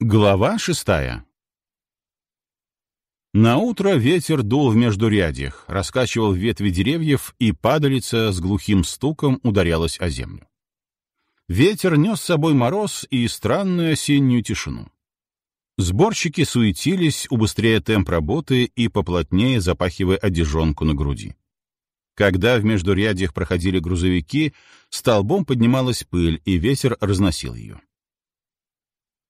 Глава шестая На утро ветер дул в междурядьях, раскачивал ветви деревьев, и падалица с глухим стуком ударялась о землю. Ветер нес с собой мороз и странную осеннюю тишину. Сборщики суетились, убыстряя темп работы и поплотнее запахивая одежонку на груди. Когда в междурядьях проходили грузовики, столбом поднималась пыль, и ветер разносил ее.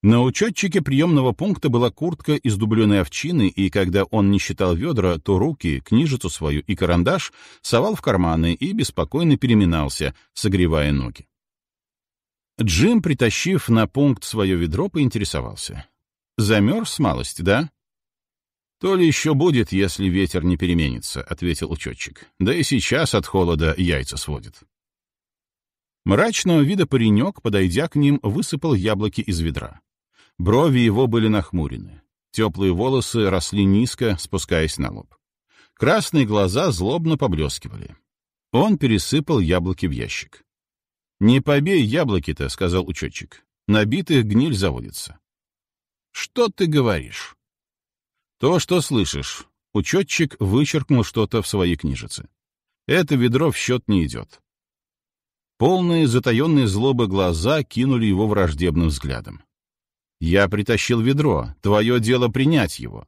На учетчике приемного пункта была куртка из дубленой овчины, и когда он не считал ведра, то руки, книжицу свою и карандаш совал в карманы и беспокойно переминался, согревая ноги. Джим, притащив на пункт свое ведро, поинтересовался. «Замерз малость, да?» «То ли еще будет, если ветер не переменится», — ответил учетчик. «Да и сейчас от холода яйца сводит». Мрачного вида паренек, подойдя к ним, высыпал яблоки из ведра. Брови его были нахмурены. Теплые волосы росли низко, спускаясь на лоб. Красные глаза злобно поблескивали. Он пересыпал яблоки в ящик. «Не побей яблоки-то», — сказал учетчик. «Набитых гниль заводится». «Что ты говоришь?» «То, что слышишь». Учетчик вычеркнул что-то в своей книжице. «Это ведро в счет не идет». Полные затаенные злобы глаза кинули его враждебным взглядом. «Я притащил ведро. Твое дело принять его».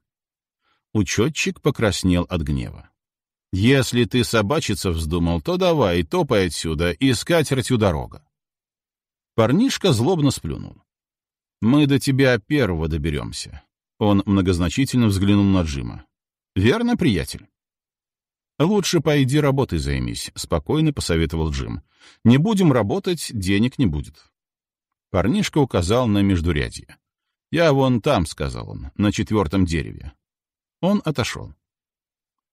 Учетчик покраснел от гнева. «Если ты собачиться вздумал, то давай, топай отсюда, и скатертью дорога». Парнишка злобно сплюнул. «Мы до тебя первого доберемся». Он многозначительно взглянул на Джима. «Верно, приятель?» «Лучше пойди работой займись», — спокойно посоветовал Джим. «Не будем работать, денег не будет». Парнишка указал на междурядье. «Я вон там», — сказал он, — «на четвертом дереве». Он отошел.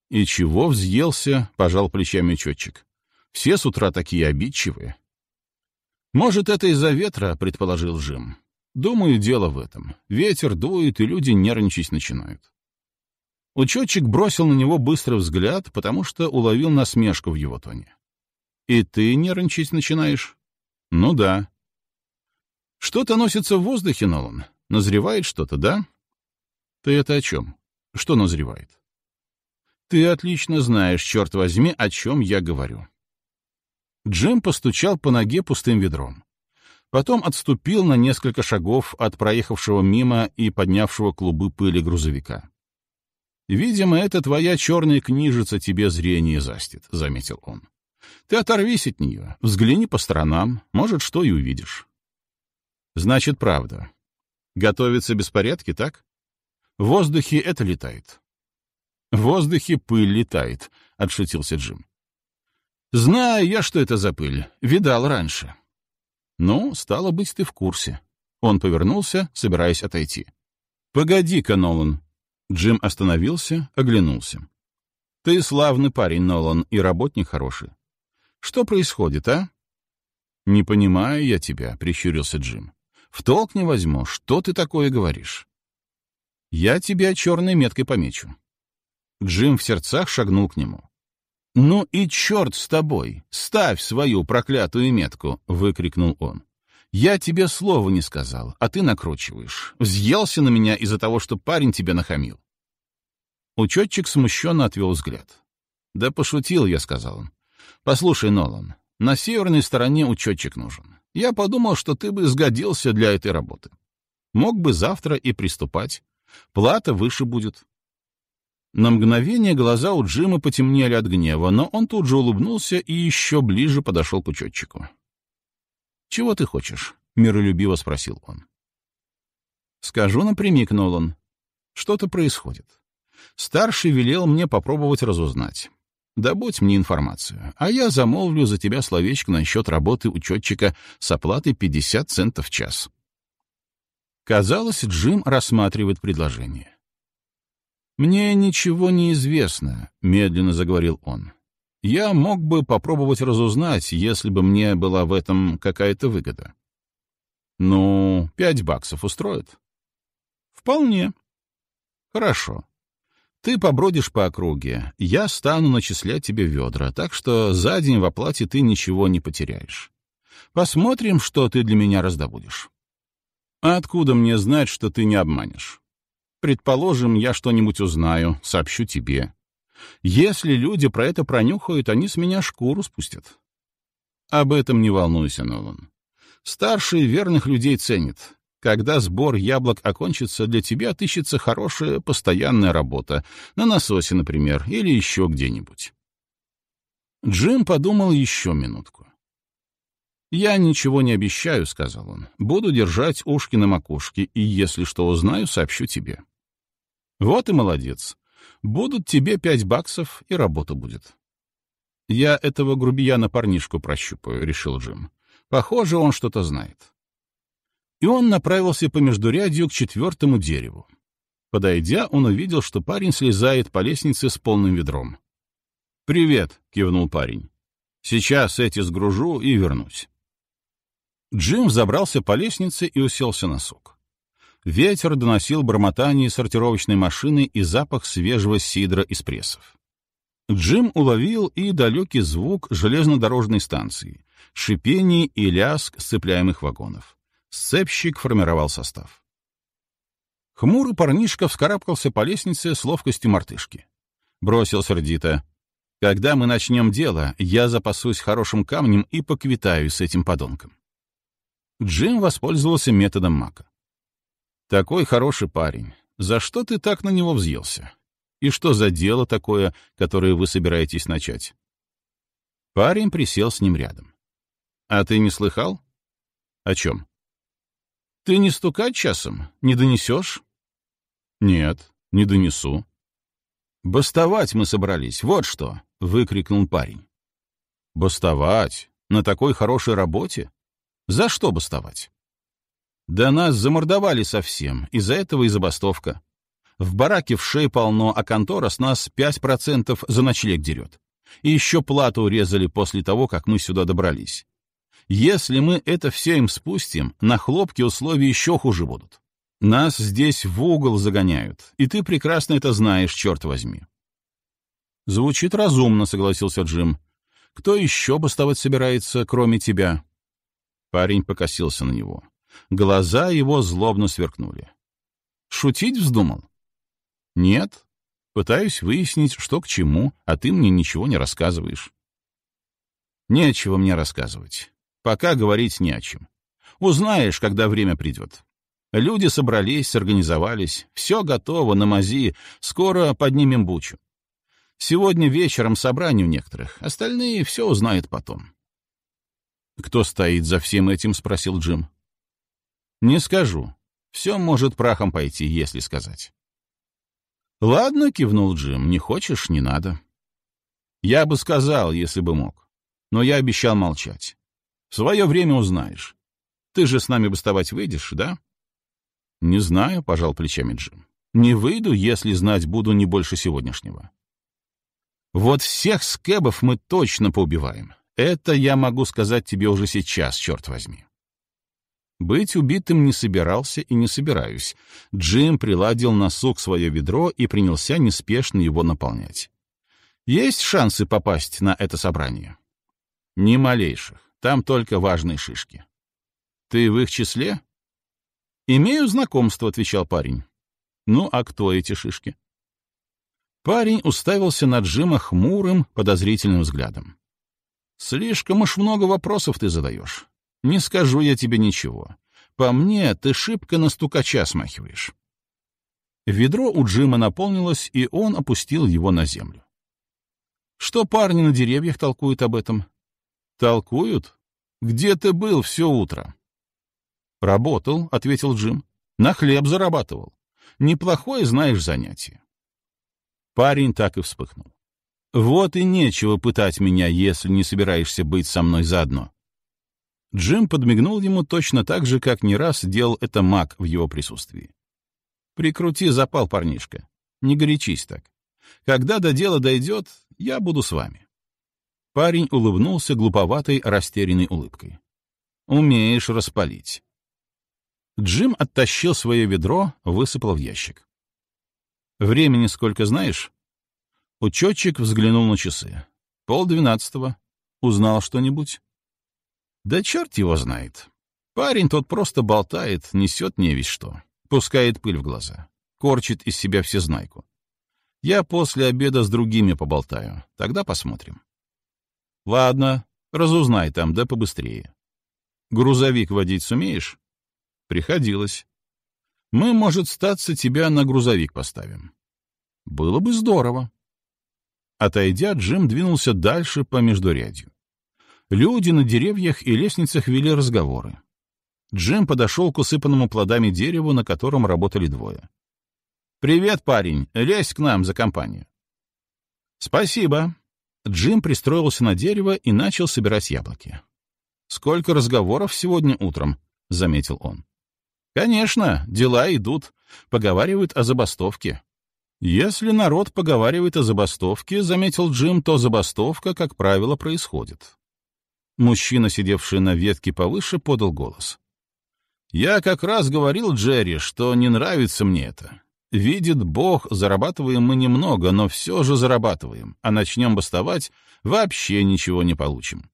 «И чего взъелся?» — пожал плечами четчик. «Все с утра такие обидчивые». «Может, это из-за ветра», — предположил Жим. «Думаю, дело в этом. Ветер дует, и люди нервничать начинают». Учетчик бросил на него быстрый взгляд, потому что уловил насмешку в его тоне. «И ты нервничать начинаешь?» «Ну да». «Что-то носится в воздухе, Нолан. Назревает что-то, да?» «Ты это о чем? Что назревает?» «Ты отлично знаешь, черт возьми, о чем я говорю». Джим постучал по ноге пустым ведром. Потом отступил на несколько шагов от проехавшего мимо и поднявшего клубы пыли грузовика. «Видимо, это твоя черная книжица тебе зрение застит», — заметил он. «Ты оторвись от нее, взгляни по сторонам, может, что и увидишь». «Значит, правда. Готовятся беспорядки, так? В воздухе это летает». «В воздухе пыль летает», — отшутился Джим. «Знаю я, что это за пыль. Видал раньше». «Ну, стало быть, ты в курсе». Он повернулся, собираясь отойти. «Погоди-ка, Нолан». Джим остановился, оглянулся. «Ты славный парень, Нолан, и работник хороший. Что происходит, а?» «Не понимаю я тебя», — прищурился Джим. «В толк не возьму. Что ты такое говоришь?» «Я тебя черной меткой помечу». Джим в сердцах шагнул к нему. «Ну и черт с тобой! Ставь свою проклятую метку!» — выкрикнул он. «Я тебе слова не сказал, а ты накручиваешь. Взъелся на меня из-за того, что парень тебе нахамил». Учетчик смущенно отвел взгляд. «Да пошутил я», — сказал он. «Послушай, Нолан, на северной стороне учетчик нужен. Я подумал, что ты бы сгодился для этой работы. Мог бы завтра и приступать. Плата выше будет. На мгновение глаза у Джима потемнели от гнева, но он тут же улыбнулся и еще ближе подошел к учетчику. «Чего ты хочешь?» — миролюбиво спросил он. «Скажу напрямик, Нолан. Что-то происходит. Старший велел мне попробовать разузнать. Добудь мне информацию, а я замолвлю за тебя словечко насчет работы учетчика с оплатой 50 центов в час». Казалось, Джим рассматривает предложение. «Мне ничего не известно», — медленно заговорил он. «Я мог бы попробовать разузнать, если бы мне была в этом какая-то выгода». «Ну, пять баксов устроит?» «Вполне». «Хорошо. Ты побродишь по округе, я стану начислять тебе ведра, так что за день в оплате ты ничего не потеряешь. Посмотрим, что ты для меня раздобудешь». А откуда мне знать, что ты не обманешь? Предположим, я что-нибудь узнаю, сообщу тебе. Если люди про это пронюхают, они с меня шкуру спустят. Об этом не волнуйся, Нолан. Старшие верных людей ценят. Когда сбор яблок окончится, для тебя отыщется хорошая постоянная работа, на насосе, например, или еще где-нибудь. Джим подумал еще минутку. «Я ничего не обещаю», — сказал он. «Буду держать ушки на макушке, и если что узнаю, сообщу тебе». «Вот и молодец. Будут тебе пять баксов, и работа будет». «Я этого грубияна парнишку прощупаю», — решил Джим. «Похоже, он что-то знает». И он направился по междурядью к четвертому дереву. Подойдя, он увидел, что парень слезает по лестнице с полным ведром. «Привет», — кивнул парень. «Сейчас эти сгружу и вернусь». Джим забрался по лестнице и уселся на сук. Ветер доносил бормотание сортировочной машины и запах свежего сидра из прессов. Джим уловил и далекий звук железнодорожной станции, шипение и лязг сцепляемых вагонов. Сцепщик формировал состав. Хмурый парнишка вскарабкался по лестнице с ловкостью мартышки. Бросил сердито. «Когда мы начнем дело, я запасусь хорошим камнем и поквитаюсь с этим подонком». Джим воспользовался методом Мака. «Такой хороший парень. За что ты так на него взъелся? И что за дело такое, которое вы собираетесь начать?» Парень присел с ним рядом. «А ты не слыхал?» «О чем?» «Ты не стукать часом? Не донесешь?» «Нет, не донесу». «Бастовать мы собрались, вот что!» — выкрикнул парень. «Бастовать? На такой хорошей работе? За что бастовать?» «Да нас замордовали совсем, из-за этого и забастовка. В бараке в шее полно, а контора с нас пять процентов за ночлег дерет. И еще плату урезали после того, как мы сюда добрались. Если мы это все им спустим, на хлопке условия еще хуже будут. Нас здесь в угол загоняют, и ты прекрасно это знаешь, черт возьми. Звучит разумно, согласился Джим. Кто еще бастовать собирается, кроме тебя? Парень покосился на него. Глаза его злобно сверкнули. Шутить вздумал? Нет. Пытаюсь выяснить, что к чему, а ты мне ничего не рассказываешь. Нечего мне рассказывать. Пока говорить не о чем. Узнаешь, когда время придет. Люди собрались, организовались, все готово, на мази, скоро поднимем бучу. Сегодня вечером собрание у некоторых, остальные все узнают потом. «Кто стоит за всем этим?» — спросил Джим. «Не скажу. Все может прахом пойти, если сказать». «Ладно», — кивнул Джим, — «не хочешь — не надо». «Я бы сказал, если бы мог. Но я обещал молчать. В свое время узнаешь. Ты же с нами бастовать выйдешь, да?» «Не знаю», — пожал плечами Джим. «Не выйду, если знать буду не больше сегодняшнего». «Вот всех скэбов мы точно поубиваем. Это я могу сказать тебе уже сейчас, черт возьми». Быть убитым не собирался и не собираюсь. Джим приладил на сук свое ведро и принялся неспешно его наполнять. Есть шансы попасть на это собрание? Ни малейших. Там только важные шишки. Ты в их числе? «Имею знакомство», — отвечал парень. «Ну, а кто эти шишки?» Парень уставился на Джима хмурым, подозрительным взглядом. «Слишком уж много вопросов ты задаешь. Не скажу я тебе ничего. По мне, ты шибко на стукача смахиваешь». Ведро у Джима наполнилось, и он опустил его на землю. «Что парни на деревьях толкуют об этом?» «Толкуют? Где ты был все утро?» «Работал», — ответил Джим. «На хлеб зарабатывал. Неплохое, знаешь, занятие». Парень так и вспыхнул. «Вот и нечего пытать меня, если не собираешься быть со мной заодно». Джим подмигнул ему точно так же, как не раз делал это маг в его присутствии. «Прикрути запал, парнишка. Не горячись так. Когда до дела дойдет, я буду с вами». Парень улыбнулся глуповатой, растерянной улыбкой. «Умеешь распалить. Джим оттащил свое ведро, высыпал в ящик. «Времени сколько знаешь?» Учетчик взглянул на часы. «Пол двенадцатого. Узнал что-нибудь?» «Да черт его знает. Парень тот просто болтает, несет не весь что. Пускает пыль в глаза. Корчит из себя всезнайку. Я после обеда с другими поболтаю. Тогда посмотрим. Ладно, разузнай там, да побыстрее. Грузовик водить сумеешь? Приходилось. Мы, может, статься тебя на грузовик поставим. Было бы здорово. Отойдя, Джим двинулся дальше по междурядью. Люди на деревьях и лестницах вели разговоры. Джим подошел к усыпанному плодами дереву, на котором работали двое. «Привет, парень! Лезь к нам за компанию!» «Спасибо!» Джим пристроился на дерево и начал собирать яблоки. «Сколько разговоров сегодня утром», — заметил он. «Конечно, дела идут. Поговаривают о забастовке. Если народ поговаривает о забастовке, — заметил Джим, — то забастовка, как правило, происходит». Мужчина, сидевший на ветке повыше, подал голос. «Я как раз говорил Джерри, что не нравится мне это. Видит Бог, зарабатываем мы немного, но все же зарабатываем, а начнем бастовать, вообще ничего не получим.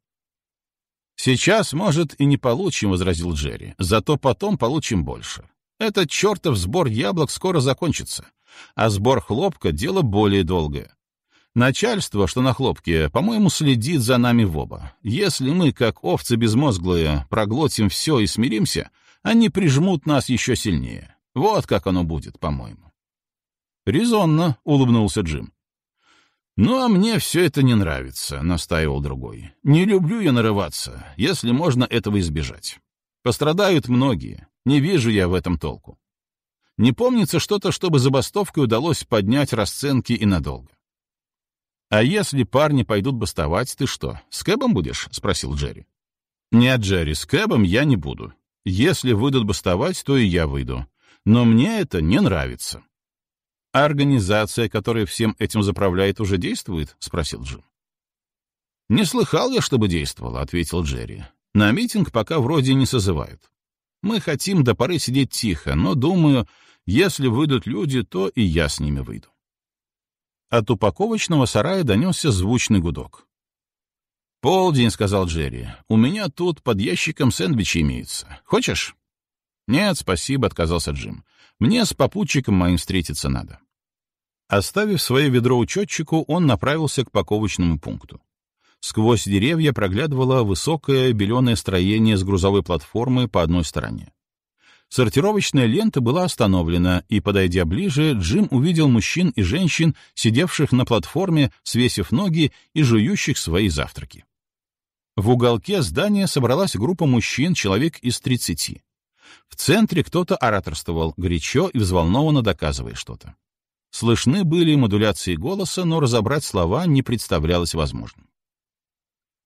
«Сейчас, может, и не получим», — возразил Джерри, — «зато потом получим больше. Этот чертов сбор яблок скоро закончится, а сбор хлопка — дело более долгое. Начальство, что на хлопке, по-моему, следит за нами в оба. Если мы, как овцы безмозглые, проглотим все и смиримся, они прижмут нас еще сильнее. Вот как оно будет, по-моему. «Резонно», — улыбнулся Джим. «Ну, а мне все это не нравится», — настаивал другой. «Не люблю я нарываться, если можно этого избежать. Пострадают многие, не вижу я в этом толку. Не помнится что-то, чтобы забастовкой удалось поднять расценки и надолго». «А если парни пойдут бастовать, ты что, с Кэбом будешь?» — спросил Джерри. «Нет, Джерри, с Кэбом я не буду. Если выйдут бастовать, то и я выйду. Но мне это не нравится». «А организация, которая всем этим заправляет, уже действует?» — спросил Джим. «Не слыхал я, чтобы действовала», — ответил Джерри. «На митинг пока вроде не созывают. Мы хотим до поры сидеть тихо, но, думаю, если выйдут люди, то и я с ними выйду». От упаковочного сарая донесся звучный гудок. «Полдень», — сказал Джерри. «У меня тут под ящиком сэндвичи имеются. Хочешь?» «Нет, спасибо», — отказался Джим. «Мне с попутчиком моим встретиться надо». Оставив свое ведро учетчику, он направился к паковочному пункту. Сквозь деревья проглядывало высокое беленое строение с грузовой платформы по одной стороне. Сортировочная лента была остановлена, и, подойдя ближе, Джим увидел мужчин и женщин, сидевших на платформе, свесив ноги и жующих свои завтраки. В уголке здания собралась группа мужчин, человек из тридцати. В центре кто-то ораторствовал, горячо и взволнованно доказывая что-то. Слышны были модуляции голоса, но разобрать слова не представлялось возможным.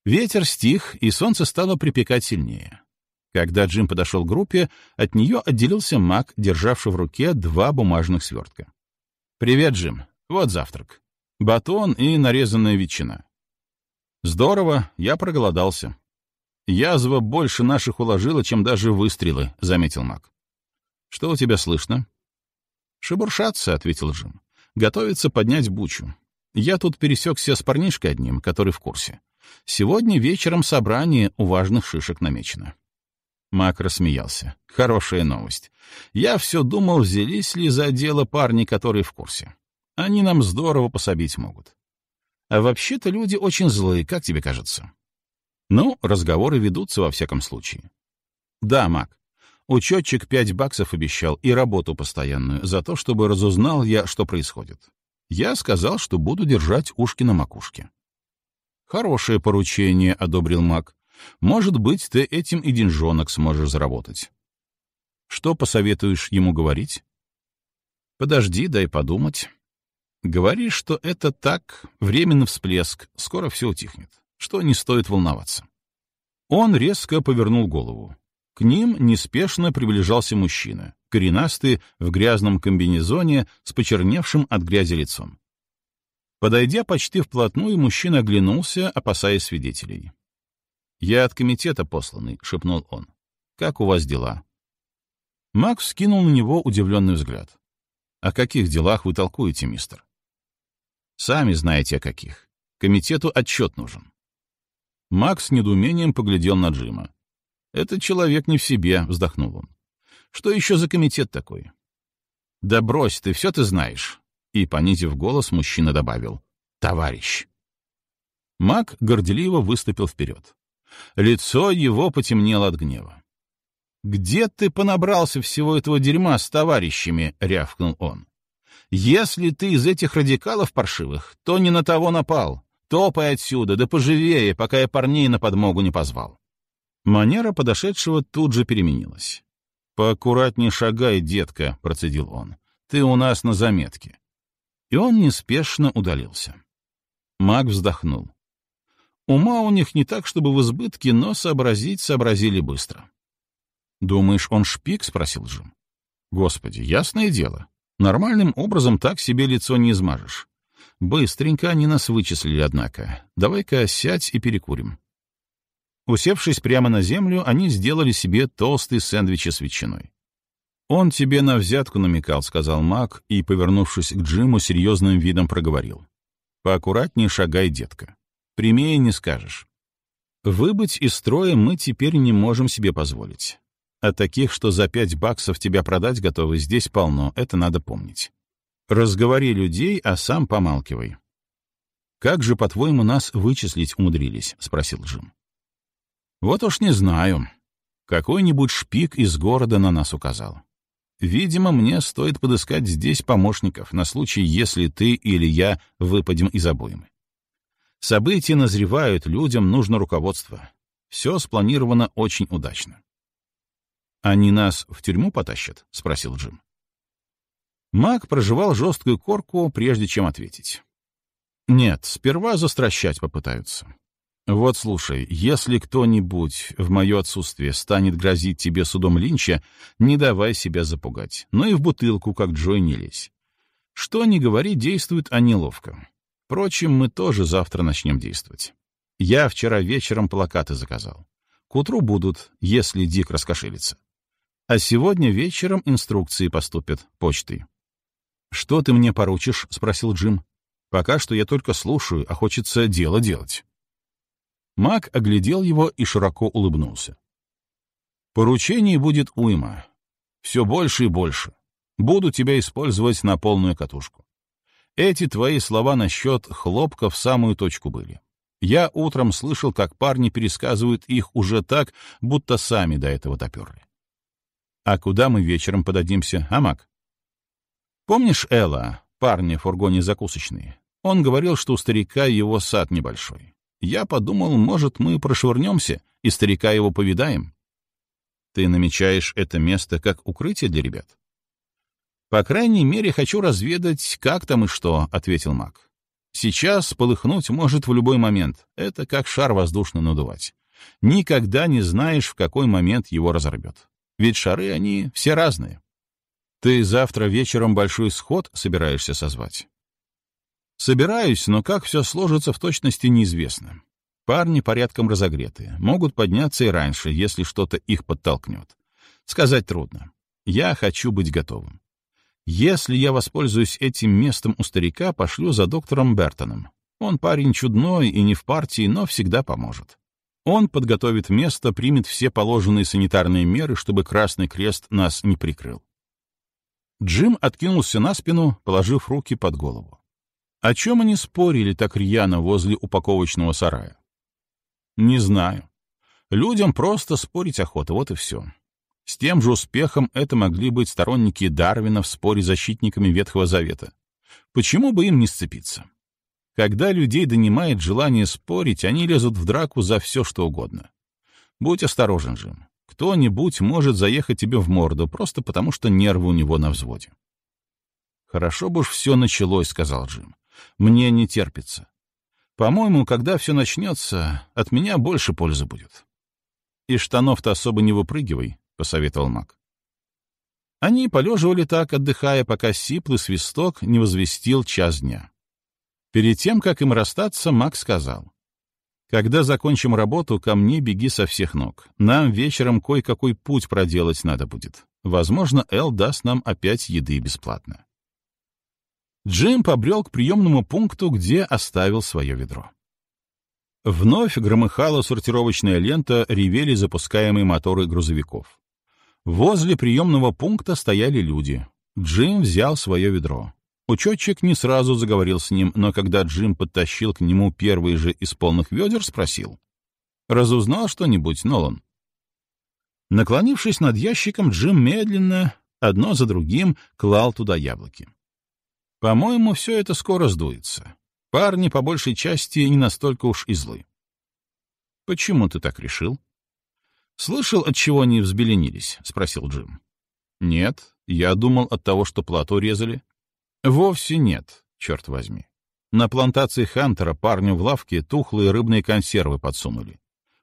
Ветер стих, и солнце стало припекать сильнее. Когда Джим подошел к группе, от нее отделился маг, державший в руке два бумажных свертка. «Привет, Джим. Вот завтрак. Батон и нарезанная ветчина». «Здорово, я проголодался». «Язва больше наших уложила, чем даже выстрелы», — заметил маг. «Что у тебя слышно?» «Шебуршаться», — ответил Джим. «Готовится поднять бучу. Я тут пересекся с парнишкой одним, который в курсе. Сегодня вечером собрание у важных шишек намечено». Мак рассмеялся. «Хорошая новость. Я все думал, взялись ли за дело парни, которые в курсе. Они нам здорово пособить могут. А вообще-то люди очень злые, как тебе кажется?» «Ну, разговоры ведутся во всяком случае». «Да, Мак, Учетчик пять баксов обещал и работу постоянную за то, чтобы разузнал я, что происходит. Я сказал, что буду держать ушки на макушке. «Хорошее поручение», — одобрил маг. «Может быть, ты этим и деньжонок сможешь заработать». «Что посоветуешь ему говорить?» «Подожди, дай подумать». «Говори, что это так, временный всплеск, скоро все утихнет, что не стоит волноваться». Он резко повернул голову. К ним неспешно приближался мужчина, коренастый, в грязном комбинезоне, с почерневшим от грязи лицом. Подойдя почти вплотную, мужчина оглянулся, опасаясь свидетелей. «Я от комитета посланный», — шепнул он. «Как у вас дела?» Макс скинул на него удивленный взгляд. «О каких делах вы толкуете, мистер?» «Сами знаете, о каких. Комитету отчет нужен». Макс с недоумением поглядел на Джима. «Этот человек не в себе», — вздохнул он. «Что еще за комитет такой?» «Да брось ты, все ты знаешь», — и, понизив голос, мужчина добавил. «Товарищ». Маг горделиво выступил вперед. Лицо его потемнело от гнева. «Где ты понабрался всего этого дерьма с товарищами?» — рявкнул он. «Если ты из этих радикалов паршивых, то не на того напал. Топай отсюда, да поживее, пока я парней на подмогу не позвал». Манера подошедшего тут же переменилась. «Поаккуратней шагай, детка», — процедил он. «Ты у нас на заметке». И он неспешно удалился. Маг вздохнул. Ума у них не так, чтобы в избытке, но сообразить сообразили быстро. «Думаешь, он шпик?» — спросил Джим. «Господи, ясное дело. Нормальным образом так себе лицо не измажешь. Быстренько они нас вычислили, однако. Давай-ка сядь и перекурим». Усевшись прямо на землю, они сделали себе толстый сэндвич с ветчиной. «Он тебе на взятку намекал», — сказал Мак и, повернувшись к Джиму, серьезным видом проговорил. «Поаккуратнее шагай, детка. Прямее не скажешь. Выбыть из строя мы теперь не можем себе позволить. А таких, что за пять баксов тебя продать готовы, здесь полно, это надо помнить. Разговори людей, а сам помалкивай. «Как же, по-твоему, нас вычислить умудрились?» — спросил Джим. «Вот уж не знаю. Какой-нибудь шпик из города на нас указал. Видимо, мне стоит подыскать здесь помощников на случай, если ты или я выпадем из обоймы. События назревают, людям нужно руководство. Все спланировано очень удачно. «Они нас в тюрьму потащат?» — спросил Джим. Мак проживал жесткую корку, прежде чем ответить. «Нет, сперва застращать попытаются. Вот слушай, если кто-нибудь в мое отсутствие станет грозить тебе судом Линча, не давай себя запугать, но и в бутылку, как Джой, не лезь. Что ни говори, действуют они ловко. Впрочем, мы тоже завтра начнем действовать. Я вчера вечером плакаты заказал. К утру будут, если Дик раскошелится. А сегодня вечером инструкции поступят почтой. «Что ты мне поручишь?» — спросил Джим. «Пока что я только слушаю, а хочется дело делать». Мак оглядел его и широко улыбнулся. «Поручений будет уйма. Все больше и больше. Буду тебя использовать на полную катушку. Эти твои слова насчет хлопка в самую точку были. Я утром слышал, как парни пересказывают их уже так, будто сами до этого доперли. А куда мы вечером подадимся, Амак? Помнишь Элла, парня в фургоне закусочный? Он говорил, что у старика его сад небольшой. Я подумал, может, мы прошвырнемся и старика его повидаем. Ты намечаешь это место как укрытие для ребят? «По крайней мере, хочу разведать, как там и что», — ответил маг. «Сейчас полыхнуть может в любой момент. Это как шар воздушно надувать. Никогда не знаешь, в какой момент его разорвет. Ведь шары, они все разные. Ты завтра вечером большой сход собираешься созвать?» «Собираюсь, но как все сложится в точности неизвестно. Парни порядком разогреты, могут подняться и раньше, если что-то их подтолкнет. Сказать трудно. Я хочу быть готовым. Если я воспользуюсь этим местом у старика, пошлю за доктором Бертоном. Он парень чудной и не в партии, но всегда поможет. Он подготовит место, примет все положенные санитарные меры, чтобы Красный Крест нас не прикрыл. Джим откинулся на спину, положив руки под голову. О чем они спорили так рьяно возле упаковочного сарая? Не знаю. Людям просто спорить охота, вот и все. С тем же успехом это могли быть сторонники Дарвина в споре с защитниками Ветхого Завета. Почему бы им не сцепиться? Когда людей донимает желание спорить, они лезут в драку за все, что угодно. Будь осторожен, Джим. Кто-нибудь может заехать тебе в морду, просто потому что нервы у него на взводе. «Хорошо бы уж все началось», — сказал Джим. «Мне не терпится. По-моему, когда все начнется, от меня больше пользы будет. И штанов-то особо не выпрыгивай, — посоветовал маг. Они полеживали так, отдыхая, пока сиплый свисток не возвестил час дня. Перед тем, как им расстаться, маг сказал. «Когда закончим работу, ко мне беги со всех ног. Нам вечером кое-какой путь проделать надо будет. Возможно, Эл даст нам опять еды бесплатно». Джим побрел к приемному пункту, где оставил свое ведро. Вновь громыхала сортировочная лента, ревели запускаемые моторы грузовиков. Возле приемного пункта стояли люди. Джим взял свое ведро. Учетчик не сразу заговорил с ним, но когда Джим подтащил к нему первый же из полных ведер, спросил. «Разузнал что-нибудь, Нолан?» Наклонившись над ящиком, Джим медленно, одно за другим, клал туда яблоки. «По-моему, все это скоро сдуется. Парни, по большей части, не настолько уж и злы. «Почему ты так решил?» «Слышал, от чего они взбеленились?» — спросил Джим. «Нет, я думал от того, что плату резали». «Вовсе нет, черт возьми. На плантации Хантера парню в лавке тухлые рыбные консервы подсунули.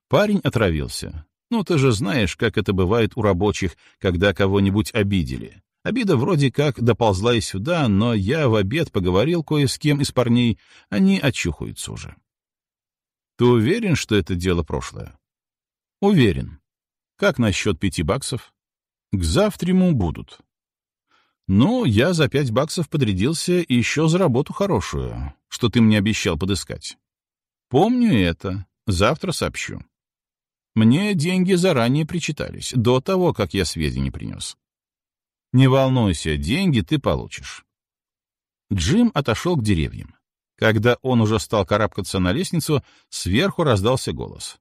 Парень отравился. Ну, ты же знаешь, как это бывает у рабочих, когда кого-нибудь обидели. Обида вроде как доползла и сюда, но я в обед поговорил кое с кем из парней, они очухаются уже. Ты уверен, что это дело прошлое? Уверен. Как насчет пяти баксов? К завтраму будут. Ну, я за пять баксов подрядился и еще за работу хорошую, что ты мне обещал подыскать. Помню это. Завтра сообщу. Мне деньги заранее причитались, до того, как я сведения принес. Не волнуйся, деньги ты получишь. Джим отошел к деревьям. Когда он уже стал карабкаться на лестницу, сверху раздался голос.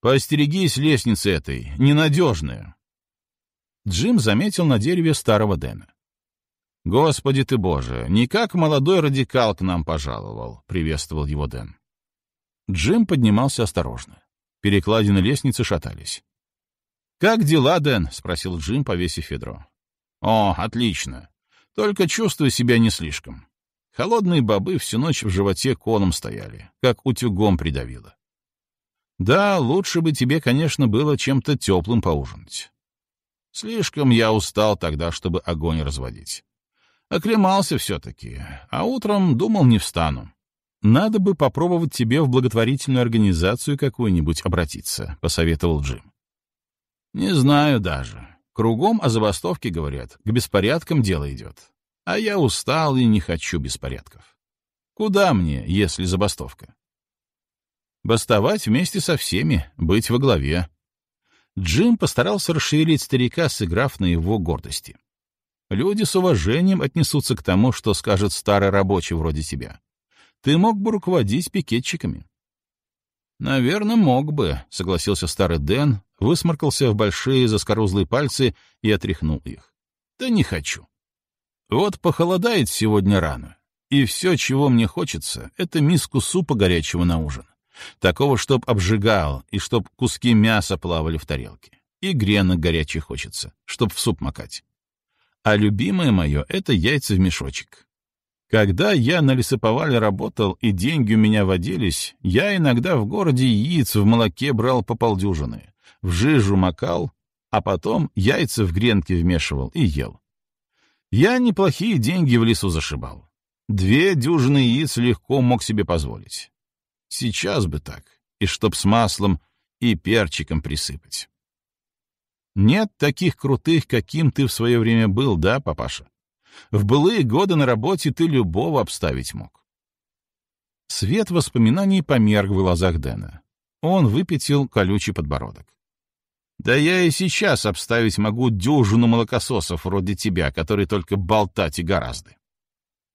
«Постерегись лестницы этой, ненадежная!» Джим заметил на дереве старого Дэна. «Господи ты боже, не как молодой радикал к нам пожаловал», — приветствовал его Дэн. Джим поднимался осторожно. Перекладины лестницы шатались. «Как дела, Дэн?» — спросил Джим, повесив ведро. О, отлично. Только чувствую себя не слишком. Холодные бобы всю ночь в животе колом стояли, как утюгом придавило. Да, лучше бы тебе, конечно, было чем-то теплым поужинать. Слишком я устал тогда, чтобы огонь разводить. Оклемался все-таки, а утром думал, не встану. Надо бы попробовать тебе в благотворительную организацию какую-нибудь обратиться, — посоветовал Джим. Не знаю даже. Кругом о забастовке говорят, к беспорядкам дело идет. А я устал и не хочу беспорядков. Куда мне, если забастовка? Бастовать вместе со всеми, быть во главе. Джим постарался расшевелить старика, сыграв на его гордости. Люди с уважением отнесутся к тому, что скажет старый рабочий вроде тебя. Ты мог бы руководить пикетчиками. «Наверное, мог бы», — согласился старый Дэн, высморкался в большие заскорузлые пальцы и отряхнул их. «Да не хочу. Вот похолодает сегодня рано, и все, чего мне хочется, — это миску супа горячего на ужин. Такого, чтоб обжигал, и чтоб куски мяса плавали в тарелке. И гренок горячий хочется, чтоб в суп макать. А любимое мое — это яйца в мешочек. Когда я на лесоповале работал и деньги у меня водились, я иногда в городе яиц в молоке брал по полдюжины, в жижу макал, а потом яйца в гренки вмешивал и ел. Я неплохие деньги в лесу зашибал. Две дюжины яиц легко мог себе позволить. Сейчас бы так, и чтоб с маслом и перчиком присыпать. Нет таких крутых, каким ты в свое время был, да, папаша? В былые годы на работе ты любого обставить мог. Свет воспоминаний померк в глазах Дэна. Он выпятил колючий подбородок. «Да я и сейчас обставить могу дюжину молокососов вроде тебя, которые только болтать и гораздо».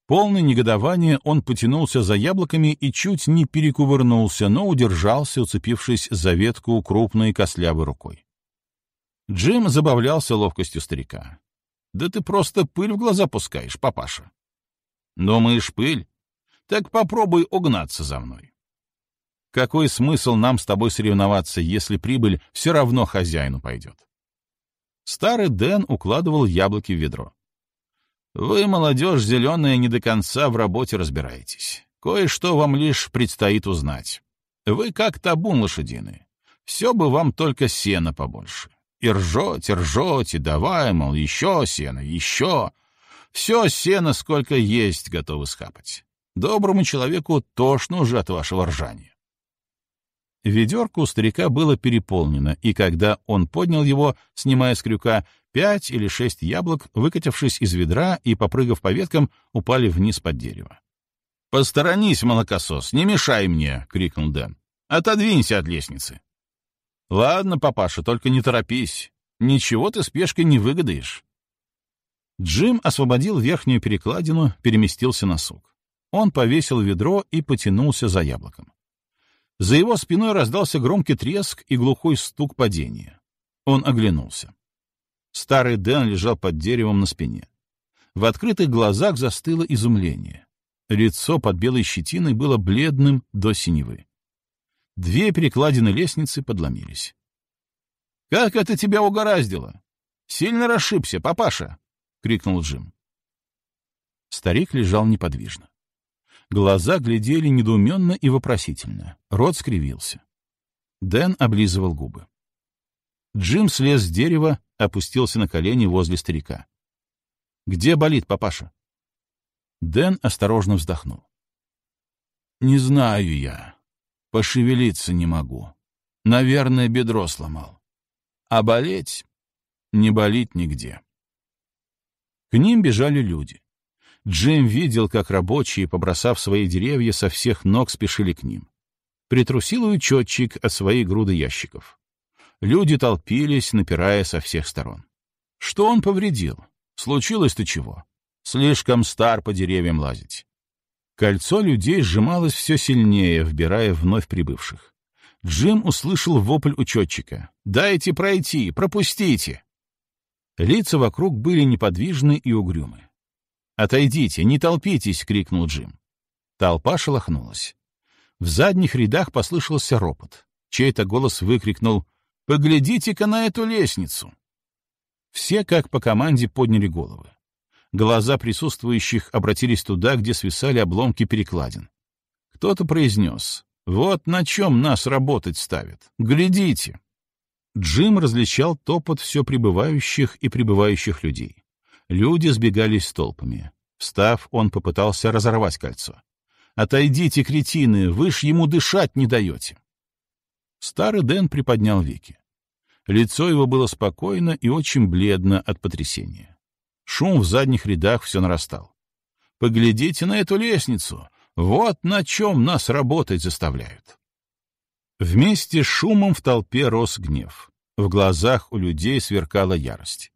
Полный негодования он потянулся за яблоками и чуть не перекувырнулся, но удержался, уцепившись за ветку крупной костлявой рукой. Джим забавлялся ловкостью старика. Да ты просто пыль в глаза пускаешь, папаша. Думаешь, пыль? Так попробуй угнаться за мной. Какой смысл нам с тобой соревноваться, если прибыль все равно хозяину пойдет? Старый Дэн укладывал яблоки в ведро. Вы, молодежь зеленая, не до конца в работе разбираетесь. Кое-что вам лишь предстоит узнать. Вы как табун лошадиный. Все бы вам только сена побольше. И ржете, ржете, давай, мол, еще сено, еще. Все сено, сколько есть, готовы схапать. Доброму человеку тошно уже от вашего ржания. Ведерко у старика было переполнено, и когда он поднял его, снимая с крюка, пять или шесть яблок, выкатившись из ведра и попрыгав по веткам, упали вниз под дерево. «Посторонись, молокосос, не мешай мне!» — крикнул Дэн. Отодвинься от лестницы. Ладно, папаша, только не торопись. Ничего ты спешкой не выгадаешь. Джим освободил верхнюю перекладину, переместился на сук. Он повесил ведро и потянулся за яблоком. За его спиной раздался громкий треск и глухой стук падения. Он оглянулся. Старый Дэн лежал под деревом на спине. В открытых глазах застыло изумление. Лицо под белой щетиной было бледным до синевы. Две перекладины лестницы подломились. «Как это тебя угораздило? Сильно расшибся, папаша!» — крикнул Джим. Старик лежал неподвижно. Глаза глядели недоуменно и вопросительно. Рот скривился. Дэн облизывал губы. Джим слез с дерева, опустился на колени возле старика. «Где болит, папаша?» Дэн осторожно вздохнул. «Не знаю я. Пошевелиться не могу. Наверное, бедро сломал. А болеть? Не болит нигде». К ним бежали люди. Джим видел, как рабочие, побросав свои деревья, со всех ног спешили к ним. Притрусил учетчик от своей груды ящиков. Люди толпились, напирая со всех сторон. Что он повредил? Случилось-то чего? Слишком стар по деревьям лазить. Кольцо людей сжималось все сильнее, вбирая вновь прибывших. Джим услышал вопль учетчика. «Дайте пройти! Пропустите!» Лица вокруг были неподвижны и угрюмы. «Отойдите, не толпитесь!» — крикнул Джим. Толпа шелохнулась. В задних рядах послышался ропот. Чей-то голос выкрикнул «Поглядите-ка на эту лестницу!» Все, как по команде, подняли головы. Глаза присутствующих обратились туда, где свисали обломки перекладин. Кто-то произнес «Вот на чем нас работать ставят! Глядите!» Джим различал топот все прибывающих и прибывающих людей. Люди сбегались толпами. Встав, он попытался разорвать кольцо. «Отойдите, кретины, вы ж ему дышать не даете!» Старый Дэн приподнял веки. Лицо его было спокойно и очень бледно от потрясения. Шум в задних рядах все нарастал. «Поглядите на эту лестницу! Вот на чем нас работать заставляют!» Вместе с шумом в толпе рос гнев. В глазах у людей сверкала ярость.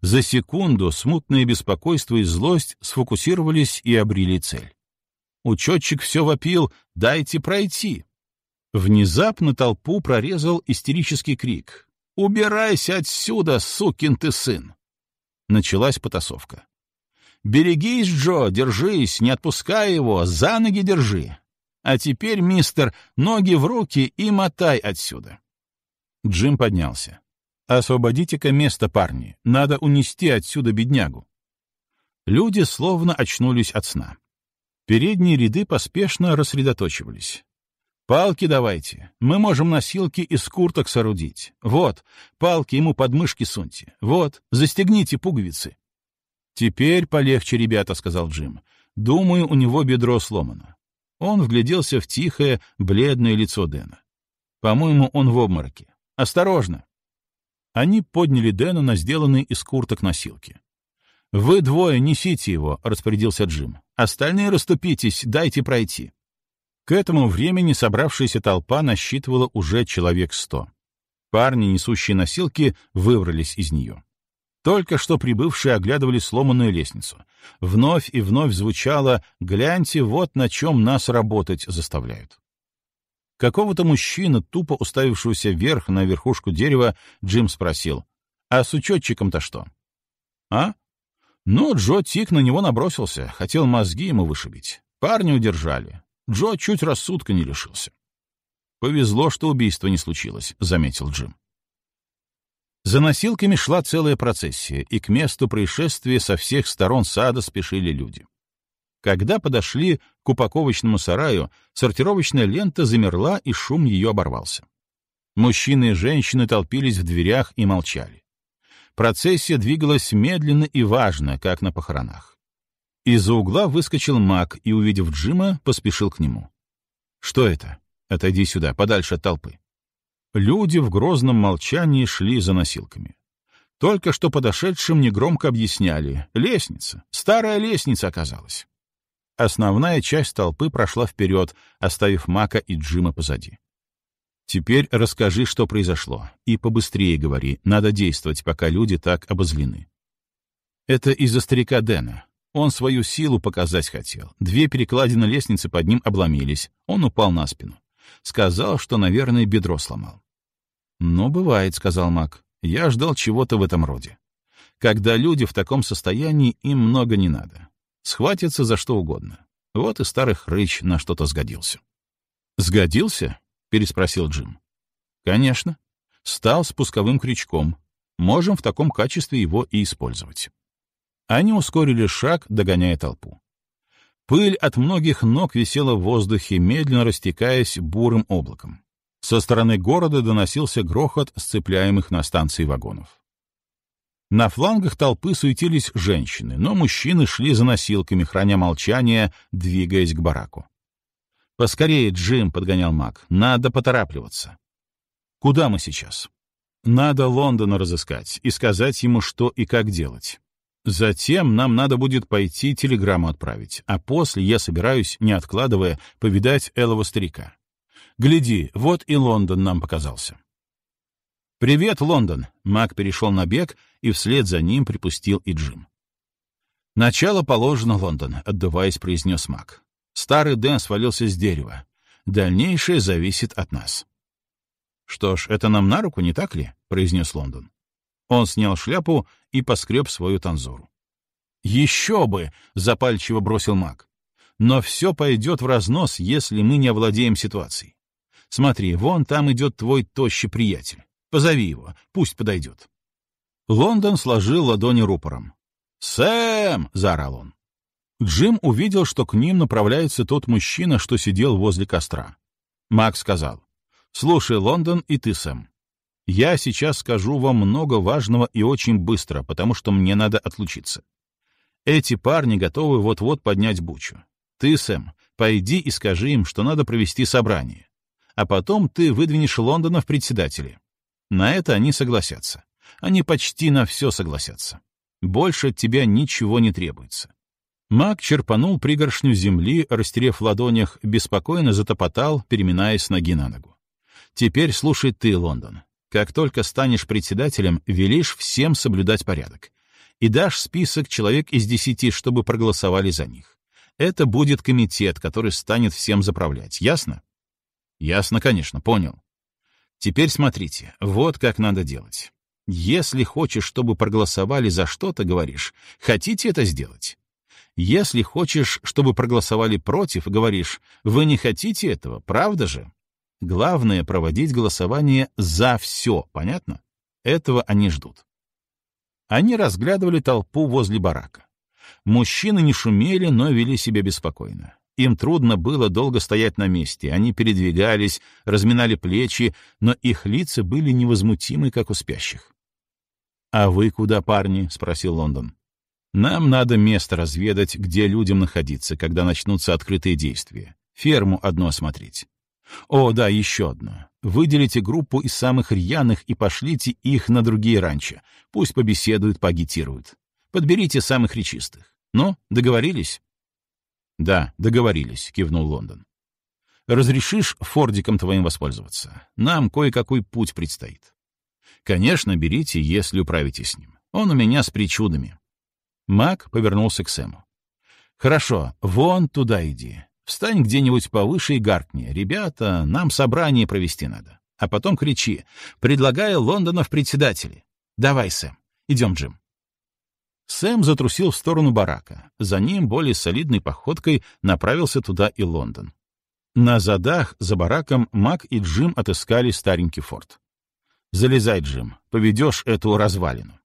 За секунду смутное беспокойство и злость сфокусировались и обрели цель. Учетчик все вопил «Дайте пройти!». Внезапно толпу прорезал истерический крик «Убирайся отсюда, сукин ты сын!». Началась потасовка. «Берегись, Джо, держись, не отпускай его, за ноги держи! А теперь, мистер, ноги в руки и мотай отсюда!» Джим поднялся. «Освободите-ка место, парни. Надо унести отсюда беднягу». Люди словно очнулись от сна. Передние ряды поспешно рассредоточивались. «Палки давайте. Мы можем носилки из курток соорудить. Вот, палки ему под мышки суньте. Вот, застегните пуговицы». «Теперь полегче, ребята», — сказал Джим. «Думаю, у него бедро сломано». Он вгляделся в тихое, бледное лицо Дэна. «По-моему, он в обмороке. Осторожно!» Они подняли Дэна на сделанные из курток носилки. «Вы двое несите его», — распорядился Джим. «Остальные расступитесь, дайте пройти». К этому времени собравшаяся толпа насчитывала уже человек сто. Парни, несущие носилки, выбрались из нее. Только что прибывшие оглядывали сломанную лестницу. Вновь и вновь звучало «Гляньте, вот на чем нас работать заставляют». Какого-то мужчину, тупо уставившегося вверх на верхушку дерева, Джим спросил, «А с учетчиком-то что?» «А?» Ну, Джо Тик на него набросился, хотел мозги ему вышибить. Парни удержали. Джо чуть рассудка не лишился. «Повезло, что убийство не случилось», — заметил Джим. За носилками шла целая процессия, и к месту происшествия со всех сторон сада спешили люди. Когда подошли к упаковочному сараю, сортировочная лента замерла, и шум ее оборвался. Мужчины и женщины толпились в дверях и молчали. Процессия двигалась медленно и важно, как на похоронах. Из-за угла выскочил маг и, увидев Джима, поспешил к нему. «Что это? Отойди сюда, подальше от толпы». Люди в грозном молчании шли за носилками. Только что подошедшим негромко объясняли. Лестница. Старая лестница оказалась. Основная часть толпы прошла вперед, оставив Мака и Джима позади. Теперь расскажи, что произошло, и побыстрее говори, надо действовать, пока люди так обозлены. Это из-за старика Дэна. Он свою силу показать хотел. Две перекладины лестницы под ним обломились. Он упал на спину. Сказал, что, наверное, бедро сломал. «Ну, бывает», — сказал Мак. «Я ждал чего-то в этом роде. Когда люди в таком состоянии, им много не надо. Схватятся за что угодно. Вот и старый хрыч на что-то сгодился». «Сгодился?» — переспросил Джим. «Конечно. Стал спусковым крючком. Можем в таком качестве его и использовать». Они ускорили шаг, догоняя толпу. Пыль от многих ног висела в воздухе, медленно растекаясь бурым облаком. Со стороны города доносился грохот сцепляемых на станции вагонов. На флангах толпы суетились женщины, но мужчины шли за носилками, храня молчание, двигаясь к бараку. «Поскорее, Джим», — подгонял маг, — «надо поторапливаться». «Куда мы сейчас?» «Надо Лондона разыскать и сказать ему, что и как делать. Затем нам надо будет пойти телеграмму отправить, а после я собираюсь, не откладывая, повидать Эллова старика. Гляди, вот и Лондон нам показался. «Привет, Лондон!» — Мак перешел на бег, и вслед за ним припустил и Джим. «Начало положено, Лондон», — отдуваясь, произнес Мак. «Старый Дэн свалился с дерева. Дальнейшее зависит от нас». «Что ж, это нам на руку, не так ли?» — произнес Лондон. Он снял шляпу и поскреб свою танзуру. «Еще бы!» — запальчиво бросил маг. «Но все пойдет в разнос, если мы не овладеем ситуацией. Смотри, вон там идет твой тощий приятель. Позови его, пусть подойдет». Лондон сложил ладони рупором. «Сэм!» — заорал он. Джим увидел, что к ним направляется тот мужчина, что сидел возле костра. Мак сказал, «Слушай, Лондон, и ты, Сэм. Я сейчас скажу вам много важного и очень быстро, потому что мне надо отлучиться. Эти парни готовы вот-вот поднять бучу. Ты, Сэм, пойди и скажи им, что надо провести собрание. А потом ты выдвинешь Лондона в председатели. На это они согласятся. Они почти на все согласятся. Больше от тебя ничего не требуется. Маг черпанул пригоршню земли, растерев ладонях, беспокойно затопотал, переминаясь ноги на ногу. «Теперь слушай ты, Лондон. Как только станешь председателем, велишь всем соблюдать порядок. И дашь список человек из десяти, чтобы проголосовали за них. Это будет комитет, который станет всем заправлять. Ясно? Ясно, конечно, понял. Теперь смотрите, вот как надо делать. Если хочешь, чтобы проголосовали за что-то, говоришь, хотите это сделать? Если хочешь, чтобы проголосовали против, говоришь, вы не хотите этого, правда же? Главное — проводить голосование за все, понятно? Этого они ждут. Они разглядывали толпу возле барака. Мужчины не шумели, но вели себя беспокойно. Им трудно было долго стоять на месте, они передвигались, разминали плечи, но их лица были невозмутимы, как у спящих. «А вы куда, парни?» — спросил Лондон. «Нам надо место разведать, где людям находиться, когда начнутся открытые действия. Ферму одну осмотреть. О, да, еще одно. Выделите группу из самых рьяных и пошлите их на другие ранчо. Пусть побеседуют, поагитируют. Подберите самых речистых. Ну, договорились? Да, договорились, кивнул Лондон. Разрешишь фордиком твоим воспользоваться? Нам кое-какой путь предстоит. Конечно, берите, если управитесь с ним. Он у меня с причудами. Мак повернулся к Сэму. Хорошо, вон туда иди. Встань где-нибудь повыше и гаркни. «Ребята, нам собрание провести надо». А потом кричи. «Предлагаю Лондона в председатели». «Давай, Сэм. Идем, Джим». Сэм затрусил в сторону барака. За ним более солидной походкой направился туда и Лондон. На задах за бараком Мак и Джим отыскали старенький форт. «Залезай, Джим, поведешь эту развалину».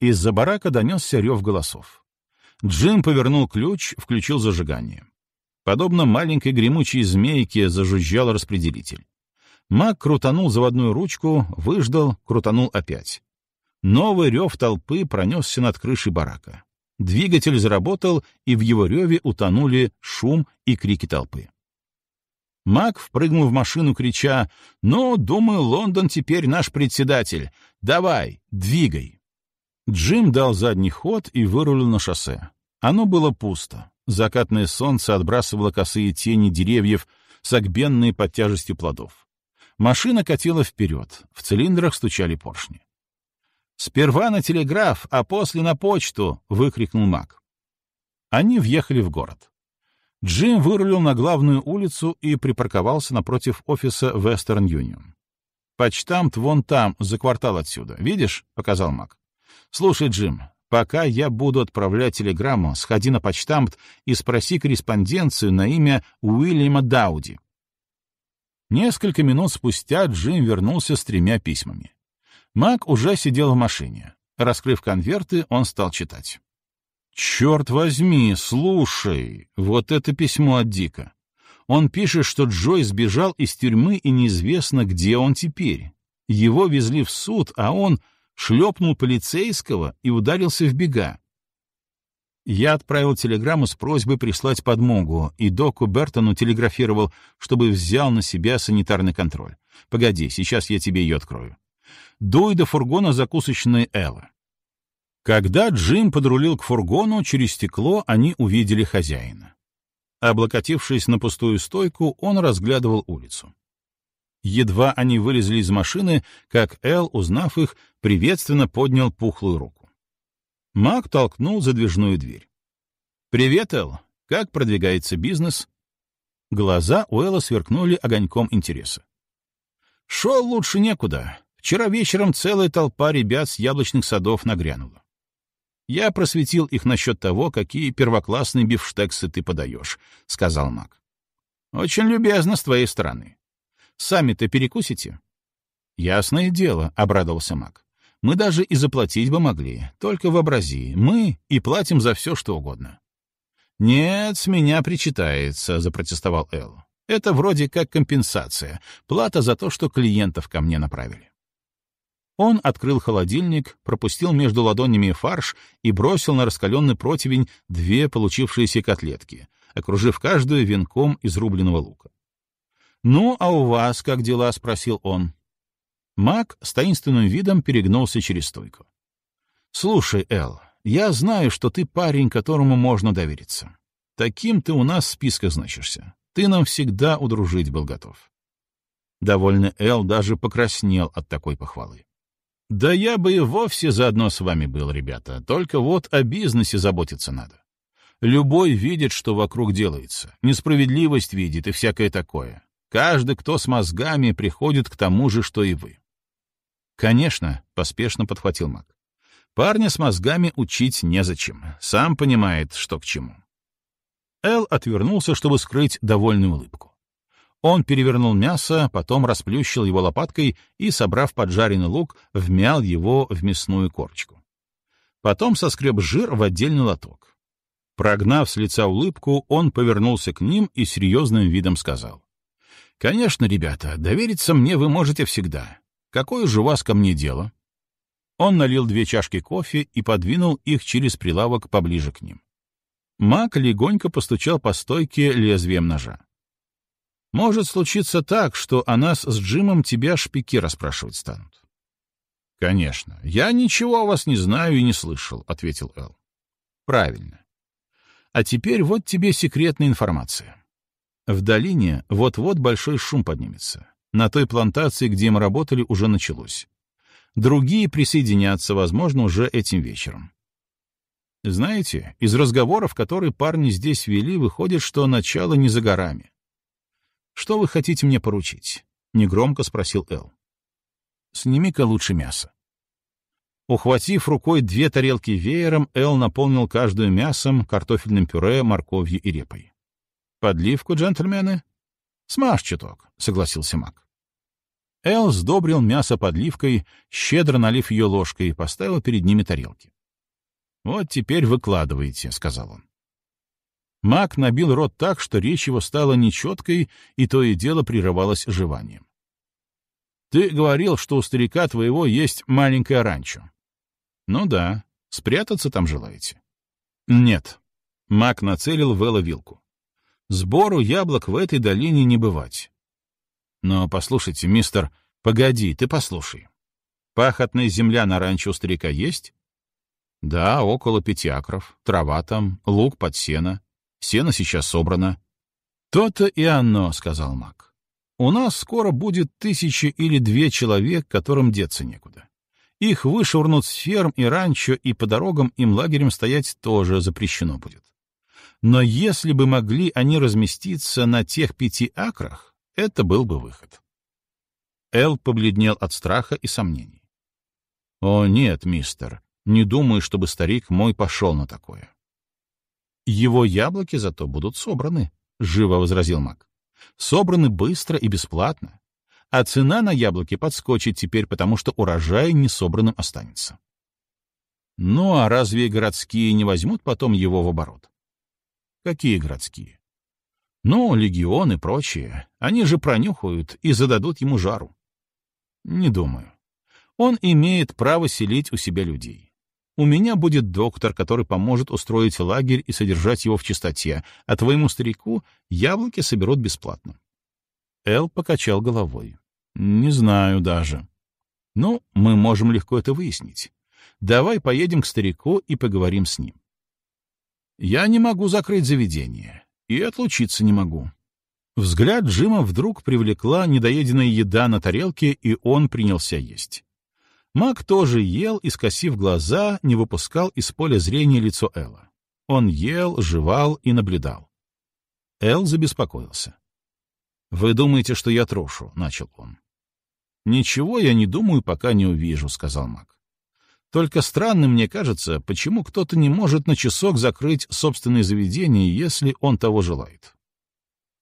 Из-за барака донесся рев голосов. Джим повернул ключ, включил зажигание. Подобно маленькой гремучей змейке зажужжал распределитель. Маг крутанул заводную ручку, выждал, крутанул опять. Новый рев толпы пронесся над крышей барака. Двигатель заработал, и в его реве утонули шум и крики толпы. Мак впрыгнул в машину, крича «Ну, думаю, Лондон теперь наш председатель. Давай, двигай!» Джим дал задний ход и вырулил на шоссе. Оно было пусто. Закатное солнце отбрасывало косые тени деревьев, согбенные под тяжестью плодов. Машина катила вперед, в цилиндрах стучали поршни. «Сперва на телеграф, а после на почту!» — выкрикнул Мак. Они въехали в город. Джим вырулил на главную улицу и припарковался напротив офиса Western Union. «Почтамт вон там, за квартал отсюда. Видишь?» — показал Мак. «Слушай, Джим, пока я буду отправлять телеграмму, сходи на почтамт и спроси корреспонденцию на имя Уильяма Дауди». Несколько минут спустя Джим вернулся с тремя письмами. Мак уже сидел в машине. Раскрыв конверты, он стал читать. «Черт возьми, слушай, вот это письмо от Дика. Он пишет, что Джой сбежал из тюрьмы и неизвестно, где он теперь. Его везли в суд, а он шлепнул полицейского и ударился в бега. Я отправил телеграмму с просьбой прислать подмогу, и доку Бертону телеграфировал, чтобы взял на себя санитарный контроль. Погоди, сейчас я тебе ее открою. Дуй до фургона закусочной Эллы. Когда Джим подрулил к фургону, через стекло они увидели хозяина. Облокотившись на пустую стойку, он разглядывал улицу. Едва они вылезли из машины, как Эл, узнав их, приветственно поднял пухлую руку. Мак толкнул задвижную дверь. «Привет, Эл. Как продвигается бизнес?» Глаза у Элла сверкнули огоньком интереса. «Шел лучше некуда. Вчера вечером целая толпа ребят с яблочных садов нагрянула. Я просветил их насчет того, какие первоклассные бифштексы ты подаешь, — сказал Мак. Очень любезно с твоей стороны. Сами-то перекусите? Ясное дело, — обрадовался Мак. Мы даже и заплатить бы могли, только вообрази, мы и платим за все, что угодно. Нет, с меня причитается, — запротестовал Эл. Это вроде как компенсация, плата за то, что клиентов ко мне направили. Он открыл холодильник, пропустил между ладонями фарш и бросил на раскаленный противень две получившиеся котлетки, окружив каждую венком из рубленого лука. «Ну, а у вас как дела?» — спросил он. Мак с таинственным видом перегнулся через стойку. «Слушай, Эл, я знаю, что ты парень, которому можно довериться. Таким ты у нас в списках значишься. Ты нам всегда удружить был готов». Довольно Эл даже покраснел от такой похвалы. Да я бы и вовсе заодно с вами был, ребята, только вот о бизнесе заботиться надо. Любой видит, что вокруг делается, несправедливость видит и всякое такое. Каждый, кто с мозгами, приходит к тому же, что и вы. Конечно, поспешно подхватил Мак. Парня с мозгами учить незачем, сам понимает, что к чему. Эл отвернулся, чтобы скрыть довольную улыбку. Он перевернул мясо, потом расплющил его лопаткой и, собрав поджаренный лук, вмял его в мясную корочку. Потом соскреб жир в отдельный лоток. Прогнав с лица улыбку, он повернулся к ним и серьезным видом сказал. «Конечно, ребята, довериться мне вы можете всегда. Какое же у вас ко мне дело?» Он налил две чашки кофе и подвинул их через прилавок поближе к ним. Мак легонько постучал по стойке лезвием ножа. Может случиться так, что о нас с Джимом тебя шпики расспрашивать станут. — Конечно. Я ничего о вас не знаю и не слышал, — ответил Эл. — Правильно. А теперь вот тебе секретная информация. В долине вот-вот большой шум поднимется. На той плантации, где мы работали, уже началось. Другие присоединятся, возможно, уже этим вечером. Знаете, из разговоров, которые парни здесь вели, выходит, что начало не за горами. «Что вы хотите мне поручить?» — негромко спросил Эл. «Сними-ка лучше мясо». Ухватив рукой две тарелки веером, Эл наполнил каждую мясом, картофельным пюре, морковью и репой. «Подливку, джентльмены?» «Смажь чуток», — согласился Мак. Эл сдобрил мясо подливкой, щедро налив ее ложкой, и поставил перед ними тарелки. «Вот теперь выкладывайте», — сказал он. Мак набил рот так, что речь его стала нечеткой, и то и дело прерывалось жеванием. «Ты говорил, что у старика твоего есть маленькое ранчо». «Ну да, спрятаться там желаете?» «Нет». Мак нацелил Вэлла вилку. «Сбору яблок в этой долине не бывать». «Но послушайте, мистер, погоди, ты послушай. Пахотная земля на ранчо у старика есть?» «Да, около пяти акров. Трава там, лук под сено. Сено сейчас собрано. То-то и оно, сказал Мак. У нас скоро будет тысяча или две человек, которым деться некуда. Их вышвырнут с ферм и ранчо, и по дорогам им лагерем стоять тоже запрещено будет. Но если бы могли они разместиться на тех пяти акрах, это был бы выход. Эл побледнел от страха и сомнений. «О, нет, мистер, не думаю, чтобы старик мой пошел на такое». «Его яблоки зато будут собраны», — живо возразил маг. «Собраны быстро и бесплатно, а цена на яблоки подскочит теперь, потому что урожай несобранным останется». «Ну а разве городские не возьмут потом его в оборот?» «Какие городские?» «Ну, легион и прочие. Они же пронюхают и зададут ему жару». «Не думаю. Он имеет право селить у себя людей. У меня будет доктор, который поможет устроить лагерь и содержать его в чистоте, а твоему старику яблоки соберут бесплатно. Эл покачал головой. Не знаю даже. Ну, мы можем легко это выяснить. Давай поедем к старику и поговорим с ним. Я не могу закрыть заведение. И отлучиться не могу. Взгляд Джима вдруг привлекла недоеденная еда на тарелке, и он принялся есть. Мак тоже ел и, скосив глаза, не выпускал из поля зрения лицо Элла. Он ел, жевал и наблюдал. Эл забеспокоился. «Вы думаете, что я трошу?» — начал он. «Ничего я не думаю, пока не увижу», — сказал Мак. «Только странным мне кажется, почему кто-то не может на часок закрыть собственное заведение, если он того желает.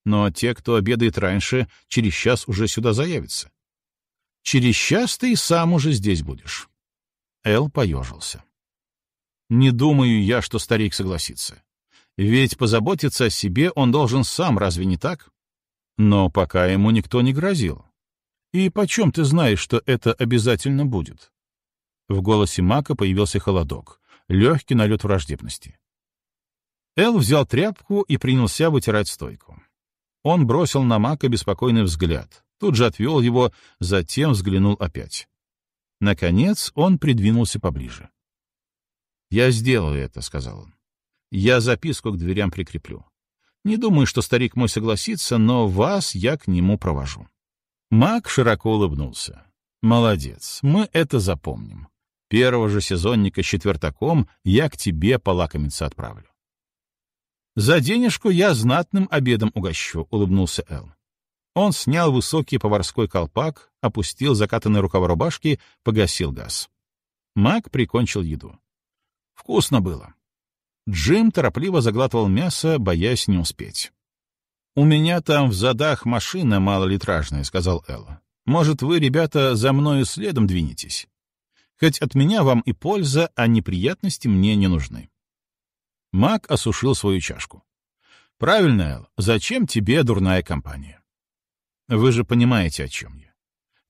Но те, кто обедает раньше, через час уже сюда заявятся. Через час ты и сам уже здесь будешь. Эл поежился. Не думаю я, что старик согласится. Ведь позаботиться о себе он должен сам, разве не так? Но пока ему никто не грозил. И почем ты знаешь, что это обязательно будет? В голосе Мака появился холодок, легкий налет враждебности. Эл взял тряпку и принялся вытирать стойку. Он бросил на Мака беспокойный взгляд, Тут же отвел его, затем взглянул опять. Наконец он придвинулся поближе. «Я сделаю это», — сказал он. «Я записку к дверям прикреплю. Не думаю, что старик мой согласится, но вас я к нему провожу». Мак широко улыбнулся. «Молодец, мы это запомним. Первого же сезонника четвертаком я к тебе полакомиться отправлю». «За денежку я знатным обедом угощу», — улыбнулся Эл. Он снял высокий поварской колпак, опустил закатанные рукава рубашки, погасил газ. Мак прикончил еду. Вкусно было. Джим торопливо заглатывал мясо, боясь не успеть. «У меня там в задах машина малолитражная», — сказал Элла. «Может, вы, ребята, за мною следом двинетесь? Хоть от меня вам и польза, а неприятности мне не нужны». Мак осушил свою чашку. «Правильно, Эл, зачем тебе дурная компания?» Вы же понимаете, о чем я.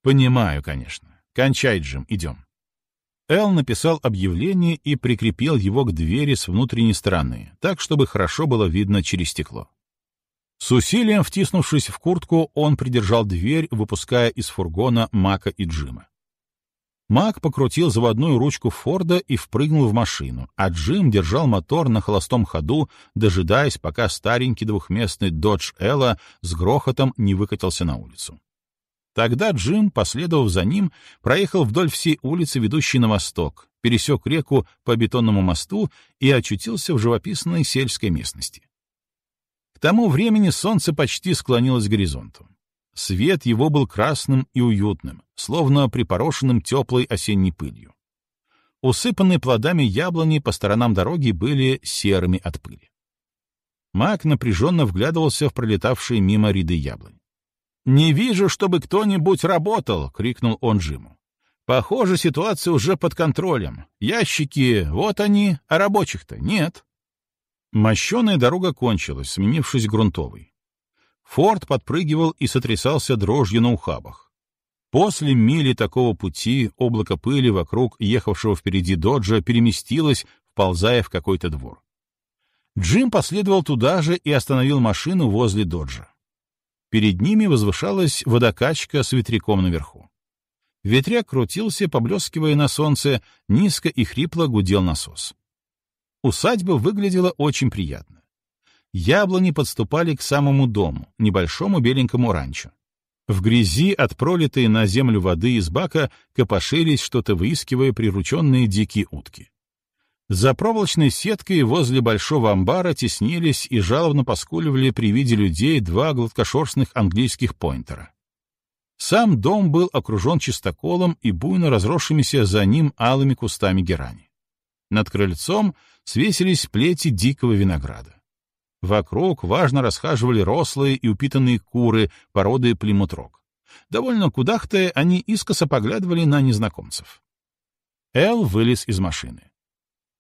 Понимаю, конечно. Кончай, Джим, идем. Эл написал объявление и прикрепил его к двери с внутренней стороны, так, чтобы хорошо было видно через стекло. С усилием втиснувшись в куртку, он придержал дверь, выпуская из фургона Мака и Джима. Мак покрутил заводную ручку Форда и впрыгнул в машину, а Джим держал мотор на холостом ходу, дожидаясь, пока старенький двухместный Dodge Элла с грохотом не выкатился на улицу. Тогда Джим, последовав за ним, проехал вдоль всей улицы, ведущей на восток, пересек реку по бетонному мосту и очутился в живописной сельской местности. К тому времени солнце почти склонилось к горизонту. Свет его был красным и уютным, словно припорошенным теплой осенней пылью. Усыпанные плодами яблони по сторонам дороги были серыми от пыли. Мак напряженно вглядывался в пролетавшие мимо ряды яблонь. «Не вижу, чтобы кто-нибудь работал!» — крикнул он Джиму. «Похоже, ситуация уже под контролем. Ящики, вот они, а рабочих-то нет». Мощеная дорога кончилась, сменившись грунтовой. Форд подпрыгивал и сотрясался дрожью на ухабах. После мили такого пути облако пыли вокруг ехавшего впереди доджа переместилось, вползая в какой-то двор. Джим последовал туда же и остановил машину возле доджа. Перед ними возвышалась водокачка с ветряком наверху. Ветряк крутился, поблескивая на солнце, низко и хрипло гудел насос. Усадьба выглядела очень приятно. Яблони подступали к самому дому, небольшому беленькому ранчо. В грязи от пролитой на землю воды из бака копошились, что-то выискивая прирученные дикие утки. За проволочной сеткой возле большого амбара теснились и жалобно поскуливали при виде людей два гладкошерстных английских поинтера. Сам дом был окружен чистоколом и буйно разросшимися за ним алыми кустами герани. Над крыльцом свесились плети дикого винограда. Вокруг важно расхаживали рослые и упитанные куры породы плимутрок. Довольно кудахтая, они искоса поглядывали на незнакомцев. Эл вылез из машины.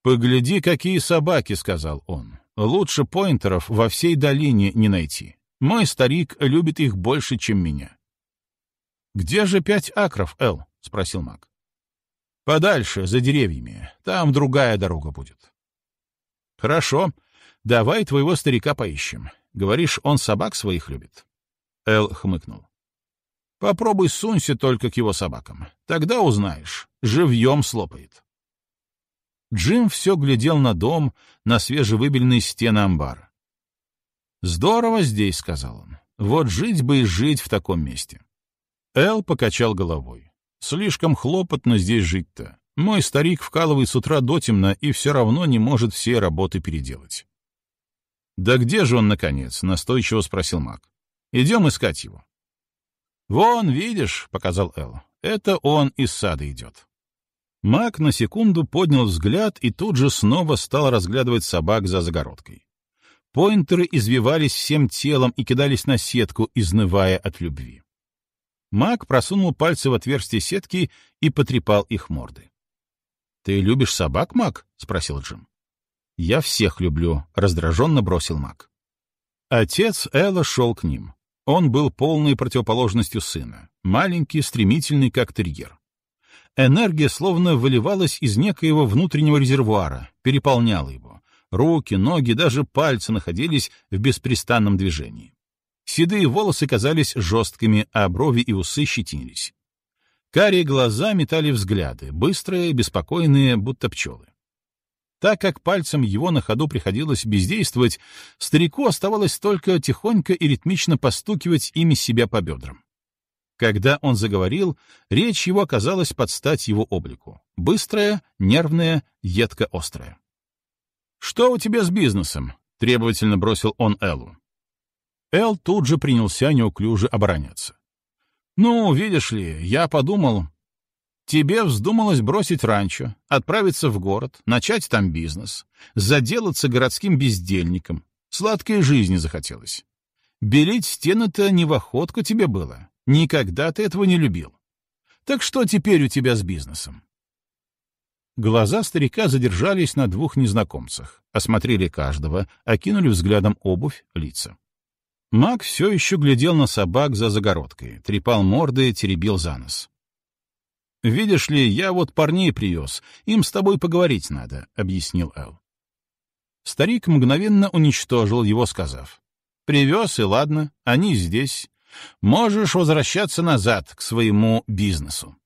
«Погляди, какие собаки», — сказал он. «Лучше поинтеров во всей долине не найти. Мой старик любит их больше, чем меня». «Где же пять акров, Эл?» — спросил Мак. «Подальше, за деревьями. Там другая дорога будет». «Хорошо. Давай твоего старика поищем. Говоришь, он собак своих любит?» Эл хмыкнул. «Попробуй сунься только к его собакам. Тогда узнаешь. Живьем слопает». Джим все глядел на дом, на свежевыбеленные стены амбара. «Здорово здесь», — сказал он. «Вот жить бы и жить в таком месте». Эл покачал головой. «Слишком хлопотно здесь жить-то. Мой старик вкалывает с утра до темно и все равно не может все работы переделать». «Да где же он, наконец?» — настойчиво спросил Мак. «Идем искать его». «Вон, видишь», — показал Эл, — «это он из сада идет». Мак на секунду поднял взгляд и тут же снова стал разглядывать собак за загородкой. Пойнтеры извивались всем телом и кидались на сетку, изнывая от любви. Мак просунул пальцы в отверстие сетки и потрепал их морды. «Ты любишь собак, Мак?» — спросил Джим. «Я всех люблю», — раздраженно бросил Мак. Отец Элла шел к ним. Он был полной противоположностью сына, маленький, стремительный, как терьер. Энергия словно выливалась из некоего внутреннего резервуара, переполняла его. Руки, ноги, даже пальцы находились в беспрестанном движении. Седые волосы казались жесткими, а брови и усы щетинились. Карие глаза метали взгляды, быстрые, беспокойные, будто пчелы. Так как пальцем его на ходу приходилось бездействовать, старику оставалось только тихонько и ритмично постукивать ими себя по бедрам. Когда он заговорил, речь его оказалась под стать его облику. Быстрая, нервная, едко-острая. «Что у тебя с бизнесом?» — требовательно бросил он Эллу. Эл тут же принялся неуклюже обороняться. «Ну, видишь ли, я подумал, тебе вздумалось бросить ранчо, отправиться в город, начать там бизнес, заделаться городским бездельником, сладкой жизни захотелось. Белить стены-то не в охотку тебе было, Никогда ты этого не любил. Так что теперь у тебя с бизнесом? Глаза старика задержались на двух незнакомцах, осмотрели каждого, окинули взглядом обувь, лица. Маг все еще глядел на собак за загородкой, трепал морды, теребил за нос. «Видишь ли, я вот парней привез, им с тобой поговорить надо», — объяснил Эл. Старик мгновенно уничтожил его, сказав. «Привез, и ладно, они здесь, Можешь возвращаться назад к своему бизнесу.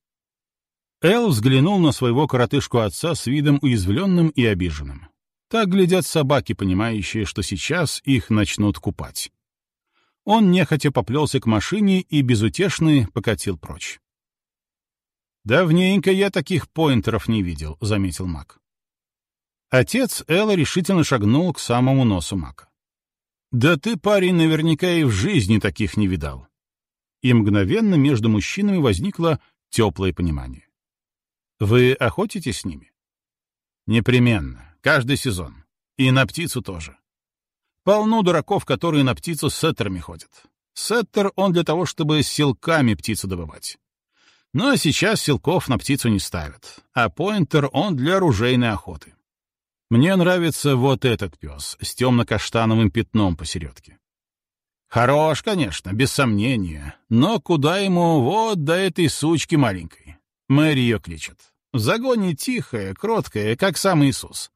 Эл взглянул на своего коротышку отца с видом уязвленным и обиженным. Так глядят собаки, понимающие, что сейчас их начнут купать. Он нехотя поплелся к машине и безутешный покатил прочь. «Давненько я таких поинтеров не видел», — заметил Мак. Отец Элла решительно шагнул к самому носу Мака. «Да ты, парень, наверняка и в жизни таких не видал». И мгновенно между мужчинами возникло теплое понимание. «Вы охотитесь с ними?» «Непременно. Каждый сезон. И на птицу тоже. Полно дураков, которые на птицу с сеттерами ходят. Сеттер он для того, чтобы силками птицу добывать. Но сейчас силков на птицу не ставят, а поинтер он для оружейной охоты. Мне нравится вот этот пес с темно-каштановым пятном посередке. Хорош, конечно, без сомнения, но куда ему вот до этой сучки маленькой? Мэри ее кличет. В загоне тихая, кроткая, как сам Иисус.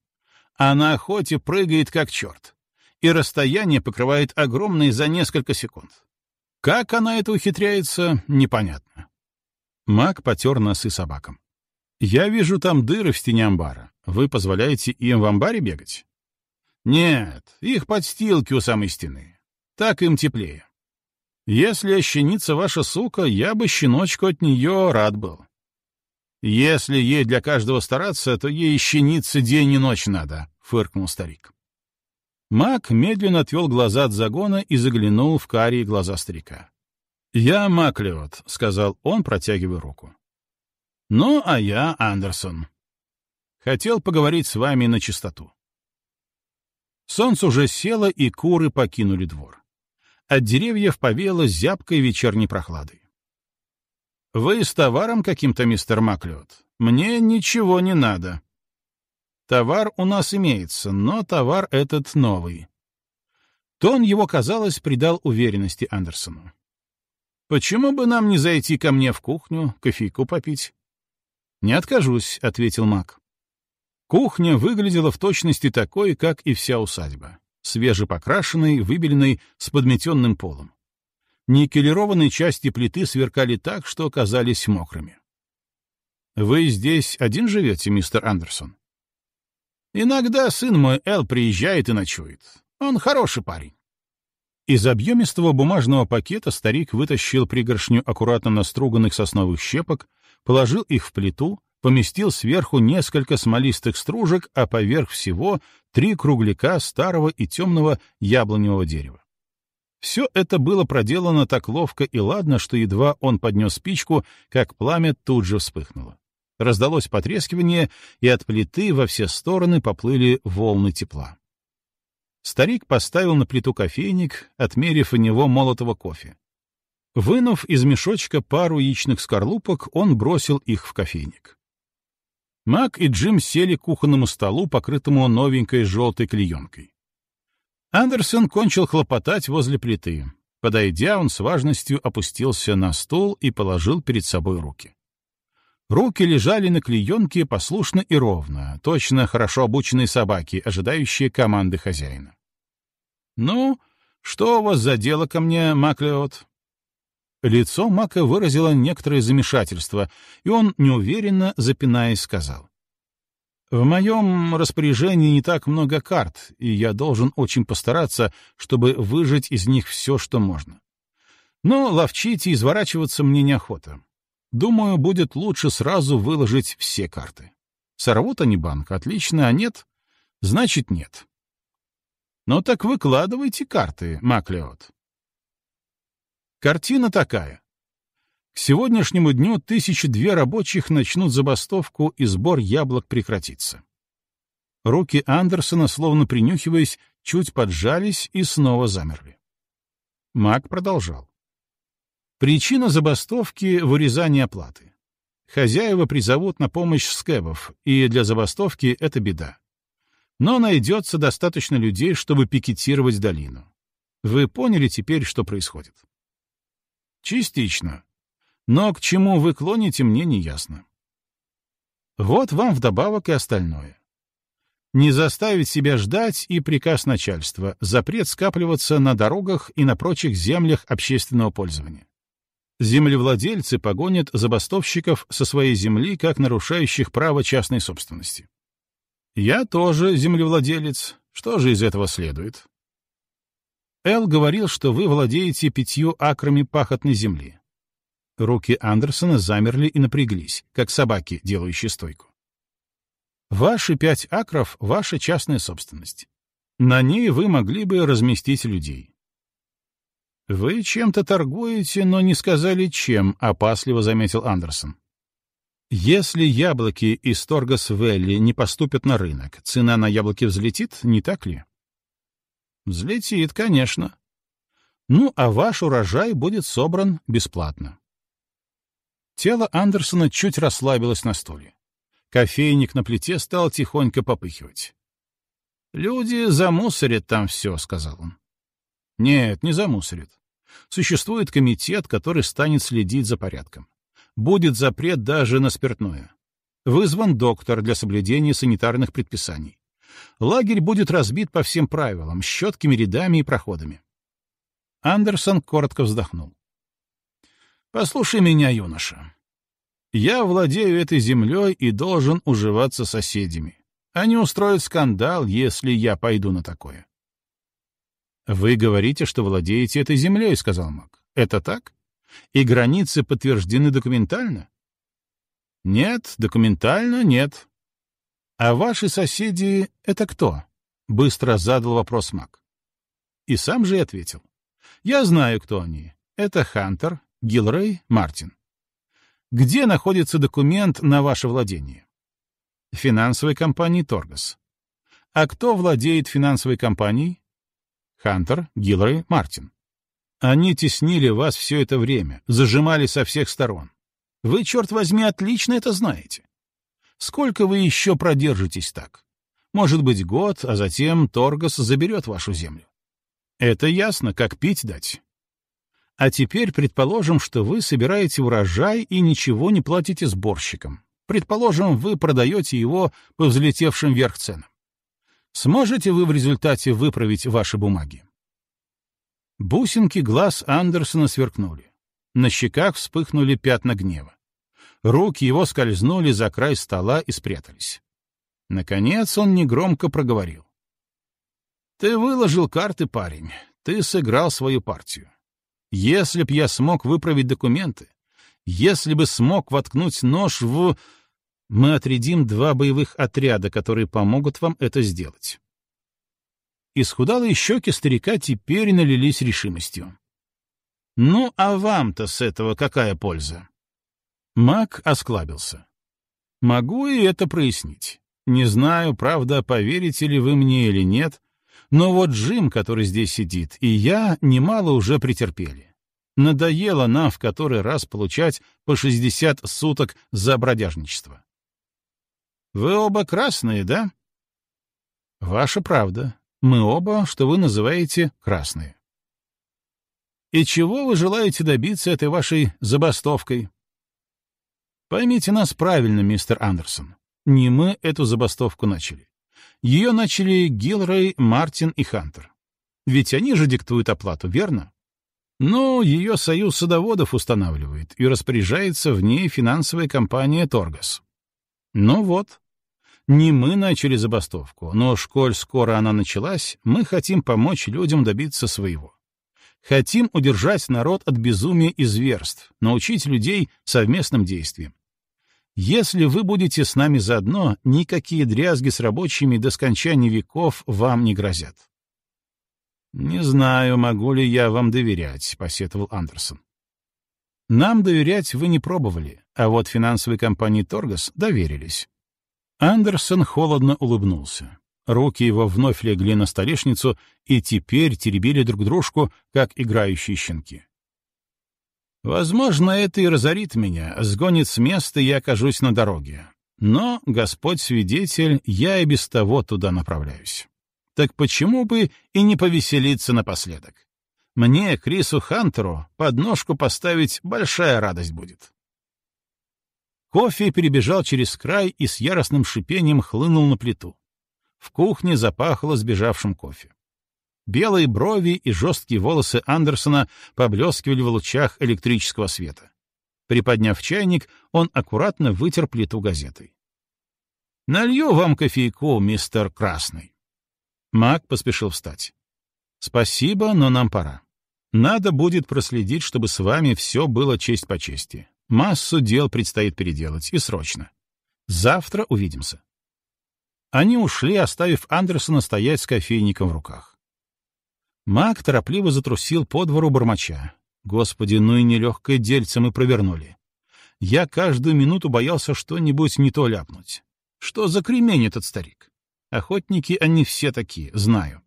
А на охоте прыгает как черт. И расстояние покрывает огромное за несколько секунд. Как она это ухитряется, непонятно. Маг потер носы собакам. «Я вижу там дыры в стене амбара. Вы позволяете им в амбаре бегать?» «Нет, их подстилки у самой стены. Так им теплее». Если ощенится ваша сука, я бы щеночку от нее рад был. Если ей для каждого стараться, то ей щениться день и ночь надо, — фыркнул старик. Мак медленно отвел глаза от загона и заглянул в карие глаза старика. «Я Маклиот», — сказал он, протягивая руку. «Ну, а я Андерсон. Хотел поговорить с вами на чистоту». Солнце уже село, и куры покинули двор. От деревьев повеяло зябкой вечерней прохладой. «Вы с товаром каким-то, мистер Маклиот? Мне ничего не надо», Товар у нас имеется, но товар этот новый. Тон его, казалось, придал уверенности Андерсону. «Почему бы нам не зайти ко мне в кухню, кофейку попить?» «Не откажусь», — ответил Мак. Кухня выглядела в точности такой, как и вся усадьба. Свежепокрашенной, выбеленной, с подметенным полом. Никелированные части плиты сверкали так, что казались мокрыми. «Вы здесь один живете, мистер Андерсон?» Иногда сын мой Эл приезжает и ночует. Он хороший парень. Из объемистого бумажного пакета старик вытащил пригоршню аккуратно наструганных сосновых щепок, положил их в плиту, поместил сверху несколько смолистых стружек, а поверх всего три кругляка старого и темного яблоневого дерева. Все это было проделано так ловко и ладно, что едва он поднес спичку, как пламя тут же вспыхнуло. Раздалось потрескивание, и от плиты во все стороны поплыли волны тепла. Старик поставил на плиту кофейник, отмерив у него молотого кофе. Вынув из мешочка пару яичных скорлупок, он бросил их в кофейник. Мак и Джим сели к кухонному столу, покрытому новенькой желтой клеенкой. Андерсон кончил хлопотать возле плиты. Подойдя, он с важностью опустился на стул и положил перед собой руки. Руки лежали на клеенке послушно и ровно, точно хорошо обученные собаки, ожидающие команды хозяина. «Ну, что у вас за дело ко мне, Маклеот?» Лицо Мака выразило некоторое замешательство, и он неуверенно, запинаясь, сказал. «В моем распоряжении не так много карт, и я должен очень постараться, чтобы выжать из них все, что можно. Но ловчить и изворачиваться мне неохота. Думаю, будет лучше сразу выложить все карты. Сорвут они банк, отлично, а нет, значит нет. Ну так выкладывайте карты, Маклеот. Картина такая. К сегодняшнему дню тысячи две рабочих начнут забастовку, и сбор яблок прекратится. Руки Андерсона, словно принюхиваясь, чуть поджались и снова замерли. Мак продолжал. Причина забастовки — вырезание оплаты. Хозяева призовут на помощь скэбов, и для забастовки это беда. Но найдется достаточно людей, чтобы пикетировать долину. Вы поняли теперь, что происходит? Частично. Но к чему вы клоните, мне не ясно. Вот вам вдобавок и остальное. Не заставить себя ждать и приказ начальства, запрет скапливаться на дорогах и на прочих землях общественного пользования землевладельцы погонят забастовщиков со своей земли как нарушающих право частной собственности. Я тоже землевладелец. Что же из этого следует? Эл говорил, что вы владеете пятью акрами пахотной земли. Руки Андерсона замерли и напряглись, как собаки, делающие стойку. Ваши пять акров — ваша частная собственность. На ней вы могли бы разместить людей. «Вы чем-то торгуете, но не сказали, чем», — опасливо заметил Андерсон. «Если яблоки из Торгас-Велли не поступят на рынок, цена на яблоки взлетит, не так ли?» «Взлетит, конечно. Ну, а ваш урожай будет собран бесплатно». Тело Андерсона чуть расслабилось на стуле. Кофейник на плите стал тихонько попыхивать. «Люди замусорят там все», — сказал он. Нет, не замусорит. Существует комитет, который станет следить за порядком. Будет запрет даже на спиртное. Вызван доктор для соблюдения санитарных предписаний. Лагерь будет разбит по всем правилам, с четкими рядами и проходами. Андерсон коротко вздохнул. «Послушай меня, юноша. Я владею этой землей и должен уживаться с соседями. Они устроят скандал, если я пойду на такое. «Вы говорите, что владеете этой землей», — сказал Мак. Это так? И границы подтверждены документально? Нет, документально нет. А ваши соседи — это кто? Быстро задал вопрос Мак. И сам же и ответил. Я знаю, кто они. Это Хантер, Гилрей, Мартин. Где находится документ на ваше владение? Финансовой компании Торгас. А кто владеет финансовой компанией? Хантер, Гилрей, Мартин. Они теснили вас все это время, зажимали со всех сторон. Вы, черт возьми, отлично это знаете. Сколько вы еще продержитесь так? Может быть, год, а затем Торгас заберет вашу землю. Это ясно, как пить дать. А теперь предположим, что вы собираете урожай и ничего не платите сборщикам. Предположим, вы продаете его по взлетевшим вверх ценам. Сможете вы в результате выправить ваши бумаги? Бусинки глаз Андерсона сверкнули. На щеках вспыхнули пятна гнева. Руки его скользнули за край стола и спрятались. Наконец он негромко проговорил. «Ты выложил карты, парень. Ты сыграл свою партию. Если б я смог выправить документы, если бы смог воткнуть нож в... Мы отрядим два боевых отряда, которые помогут вам это сделать. Исхудалые щеки старика теперь налились решимостью. «Ну, а вам-то с этого какая польза?» Мак осклабился. «Могу и это прояснить. Не знаю, правда, поверите ли вы мне или нет, но вот Джим, который здесь сидит, и я немало уже претерпели. Надоело нам в который раз получать по 60 суток за бродяжничество. Вы оба красные, да? Ваша правда. Мы оба, что вы называете, красные. И чего вы желаете добиться этой вашей забастовкой? Поймите нас правильно, мистер Андерсон. Не мы эту забастовку начали. Ее начали Гилрей, Мартин и Хантер. Ведь они же диктуют оплату, верно? Но ее союз садоводов устанавливает, и распоряжается в ней финансовая компания «Торгас». Ну вот, не мы начали забастовку, но, школь скоро она началась, мы хотим помочь людям добиться своего. Хотим удержать народ от безумия и зверств, научить людей совместным действиям. Если вы будете с нами заодно, никакие дрязги с рабочими до скончания веков вам не грозят. «Не знаю, могу ли я вам доверять», — посетовал Андерсон. «Нам доверять вы не пробовали, а вот финансовой компании «Торгас» доверились. Андерсон холодно улыбнулся. Руки его вновь легли на столешницу и теперь теребили друг дружку, как играющие щенки. Возможно, это и разорит меня, сгонит с места, и я окажусь на дороге. Но, Господь свидетель, я и без того туда направляюсь. Так почему бы и не повеселиться напоследок? Мне, Крису Хантеру, подножку поставить большая радость будет. Кофе перебежал через край и с яростным шипением хлынул на плиту. В кухне запахло сбежавшим кофе. Белые брови и жесткие волосы Андерсона поблескивали в лучах электрического света. Приподняв чайник, он аккуратно вытер плиту газетой. «Налью вам кофейку, мистер Красный». Мак поспешил встать. «Спасибо, но нам пора. Надо будет проследить, чтобы с вами все было честь по чести. Массу дел предстоит переделать, и срочно. Завтра увидимся. Они ушли, оставив Андерсона стоять с кофейником в руках. Мак торопливо затрусил по двору бормоча. Господи, ну и нелегкое дельце мы провернули. Я каждую минуту боялся что-нибудь не то ляпнуть. Что за кремень этот старик? Охотники они все такие, знаю.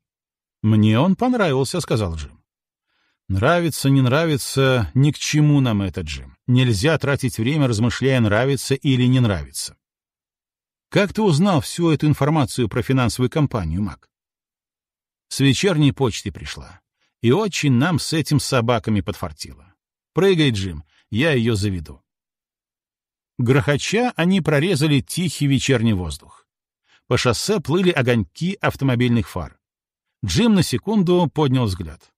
Мне он понравился, — сказал Джим. Нравится, не нравится, ни к чему нам это, Джим. Нельзя тратить время, размышляя, нравится или не нравится. Как ты узнал всю эту информацию про финансовую компанию, Мак? С вечерней почты пришла. И очень нам с этим собаками подфартило. Прыгай, Джим, я ее заведу. Грохоча они прорезали тихий вечерний воздух. По шоссе плыли огоньки автомобильных фар. Джим на секунду поднял взгляд.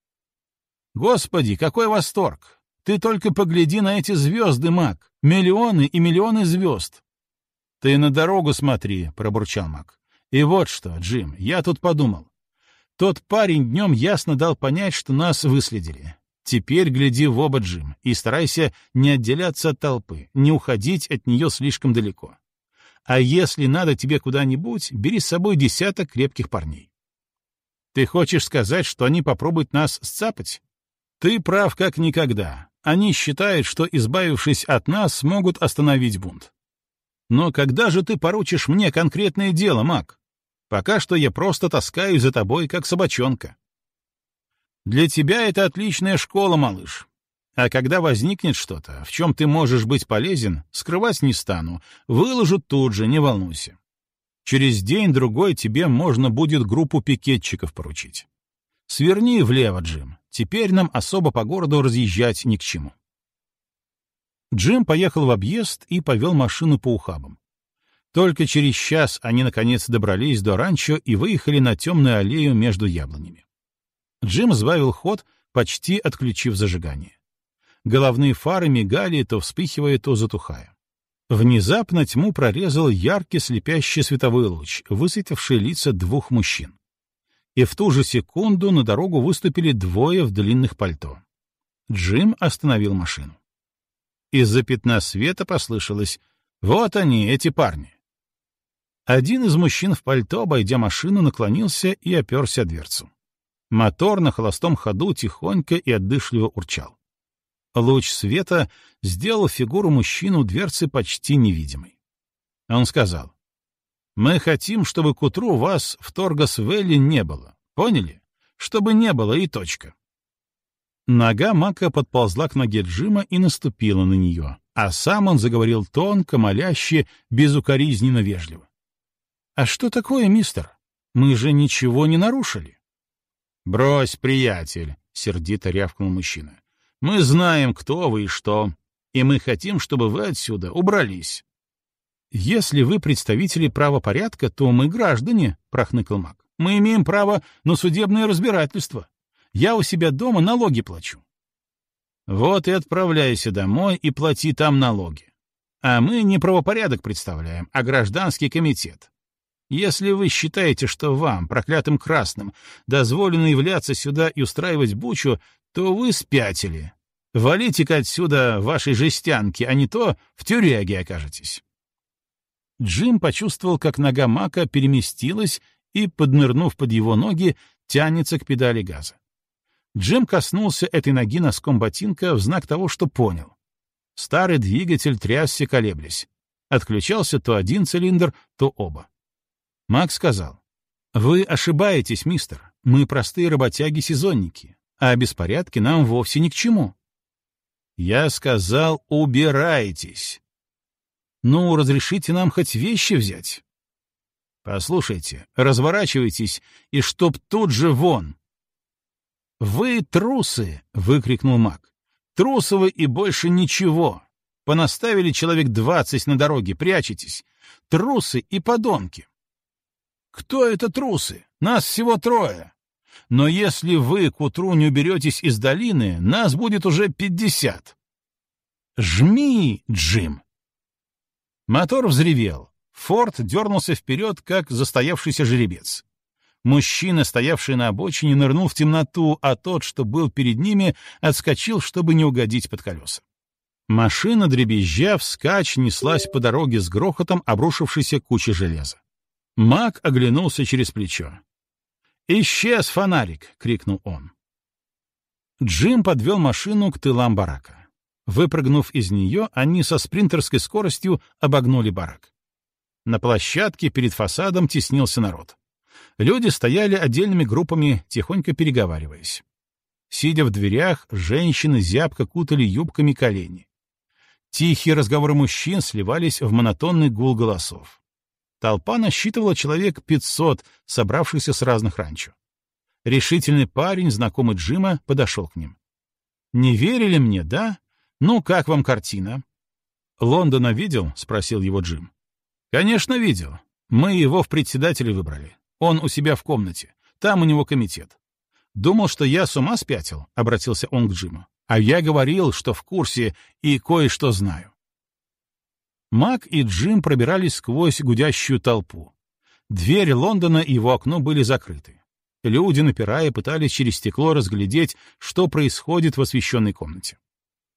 Господи, какой восторг! Ты только погляди на эти звезды, Мак. Миллионы и миллионы звезд. Ты на дорогу смотри, пробурчал Мак. И вот что, Джим, я тут подумал. Тот парень днем ясно дал понять, что нас выследили. Теперь гляди в оба, Джим, и старайся не отделяться от толпы, не уходить от нее слишком далеко. А если надо тебе куда-нибудь, бери с собой десяток крепких парней. Ты хочешь сказать, что они попробуют нас сцапать? Ты прав как никогда. Они считают, что, избавившись от нас, смогут остановить бунт. Но когда же ты поручишь мне конкретное дело, Мак? Пока что я просто таскаю за тобой, как собачонка. Для тебя это отличная школа, малыш. А когда возникнет что-то, в чем ты можешь быть полезен, скрывать не стану, выложу тут же, не волнуйся. Через день-другой тебе можно будет группу пикетчиков поручить. Сверни влево, Джим. Теперь нам особо по городу разъезжать ни к чему. Джим поехал в объезд и повел машину по ухабам. Только через час они, наконец, добрались до ранчо и выехали на темную аллею между яблонями. Джим сбавил ход, почти отключив зажигание. Головные фары мигали, то вспыхивая, то затухая. Внезапно тьму прорезал яркий слепящий световой луч, высветивший лица двух мужчин. И в ту же секунду на дорогу выступили двое в длинных пальто. Джим остановил машину. Из-за пятна света послышалось «Вот они, эти парни». Один из мужчин в пальто, обойдя машину, наклонился и оперся дверцу. Мотор на холостом ходу тихонько и отдышливо урчал. Луч света сделал фигуру мужчины у дверцы почти невидимой. Он сказал, «Мы хотим, чтобы к утру вас в Торгас-Вэлли не было. Поняли? Чтобы не было и точка». Нога Мака подползла к ноге Джима и наступила на нее, а сам он заговорил тонко, моляще, безукоризненно вежливо. «А что такое, мистер? Мы же ничего не нарушили». «Брось, приятель», — сердито рявкнул мужчина. «Мы знаем, кто вы и что, и мы хотим, чтобы вы отсюда убрались». «Если вы представители правопорядка, то мы граждане», — прохныкал маг. «Мы имеем право на судебное разбирательство. Я у себя дома налоги плачу». «Вот и отправляйся домой и плати там налоги. А мы не правопорядок представляем, а гражданский комитет. Если вы считаете, что вам, проклятым красным, дозволено являться сюда и устраивать бучу, то вы спятили. Валите-ка отсюда вашей жестянки, а не то в тюряге окажетесь. Джим почувствовал, как нога Мака переместилась и, поднырнув под его ноги, тянется к педали газа. Джим коснулся этой ноги носком ботинка в знак того, что понял. Старый двигатель трясся, колеблясь. Отключался то один цилиндр, то оба. Макс сказал, «Вы ошибаетесь, мистер. Мы простые работяги-сезонники, а беспорядки нам вовсе ни к чему». Я сказал, убирайтесь. Ну, разрешите нам хоть вещи взять. Послушайте, разворачивайтесь, и чтоб тут же вон. Вы трусы, выкрикнул Мак. Трусовы и больше ничего. Понаставили человек двадцать на дороге, прячетесь. Трусы и подонки. Кто это трусы? Нас всего трое. Но если вы к утру не уберетесь из долины, нас будет уже пятьдесят. Жми, Джим. Мотор взревел. Форд дернулся вперед, как застоявшийся жеребец. Мужчина, стоявший на обочине, нырнул в темноту, а тот, что был перед ними, отскочил, чтобы не угодить под колеса. Машина, дребезжа, вскачь неслась по дороге с грохотом обрушившейся кучи железа. Маг оглянулся через плечо. «Исчез фонарик!» — крикнул он. Джим подвел машину к тылам барака. Выпрыгнув из нее, они со спринтерской скоростью обогнули барак. На площадке перед фасадом теснился народ. Люди стояли отдельными группами, тихонько переговариваясь. Сидя в дверях, женщины зябко кутали юбками колени. Тихие разговоры мужчин сливались в монотонный гул голосов. Толпа насчитывала человек 500, собравшихся с разных ранчо. Решительный парень, знакомый Джима, подошел к ним. «Не верили мне, да? Ну, как вам картина?» «Лондона видел?» — спросил его Джим. «Конечно, видел. Мы его в председателе выбрали. Он у себя в комнате. Там у него комитет. Думал, что я с ума спятил?» — обратился он к Джиму. «А я говорил, что в курсе и кое-что знаю. Мак и Джим пробирались сквозь гудящую толпу. Двери Лондона и его окно были закрыты. Люди, напирая, пытались через стекло разглядеть, что происходит в освещенной комнате.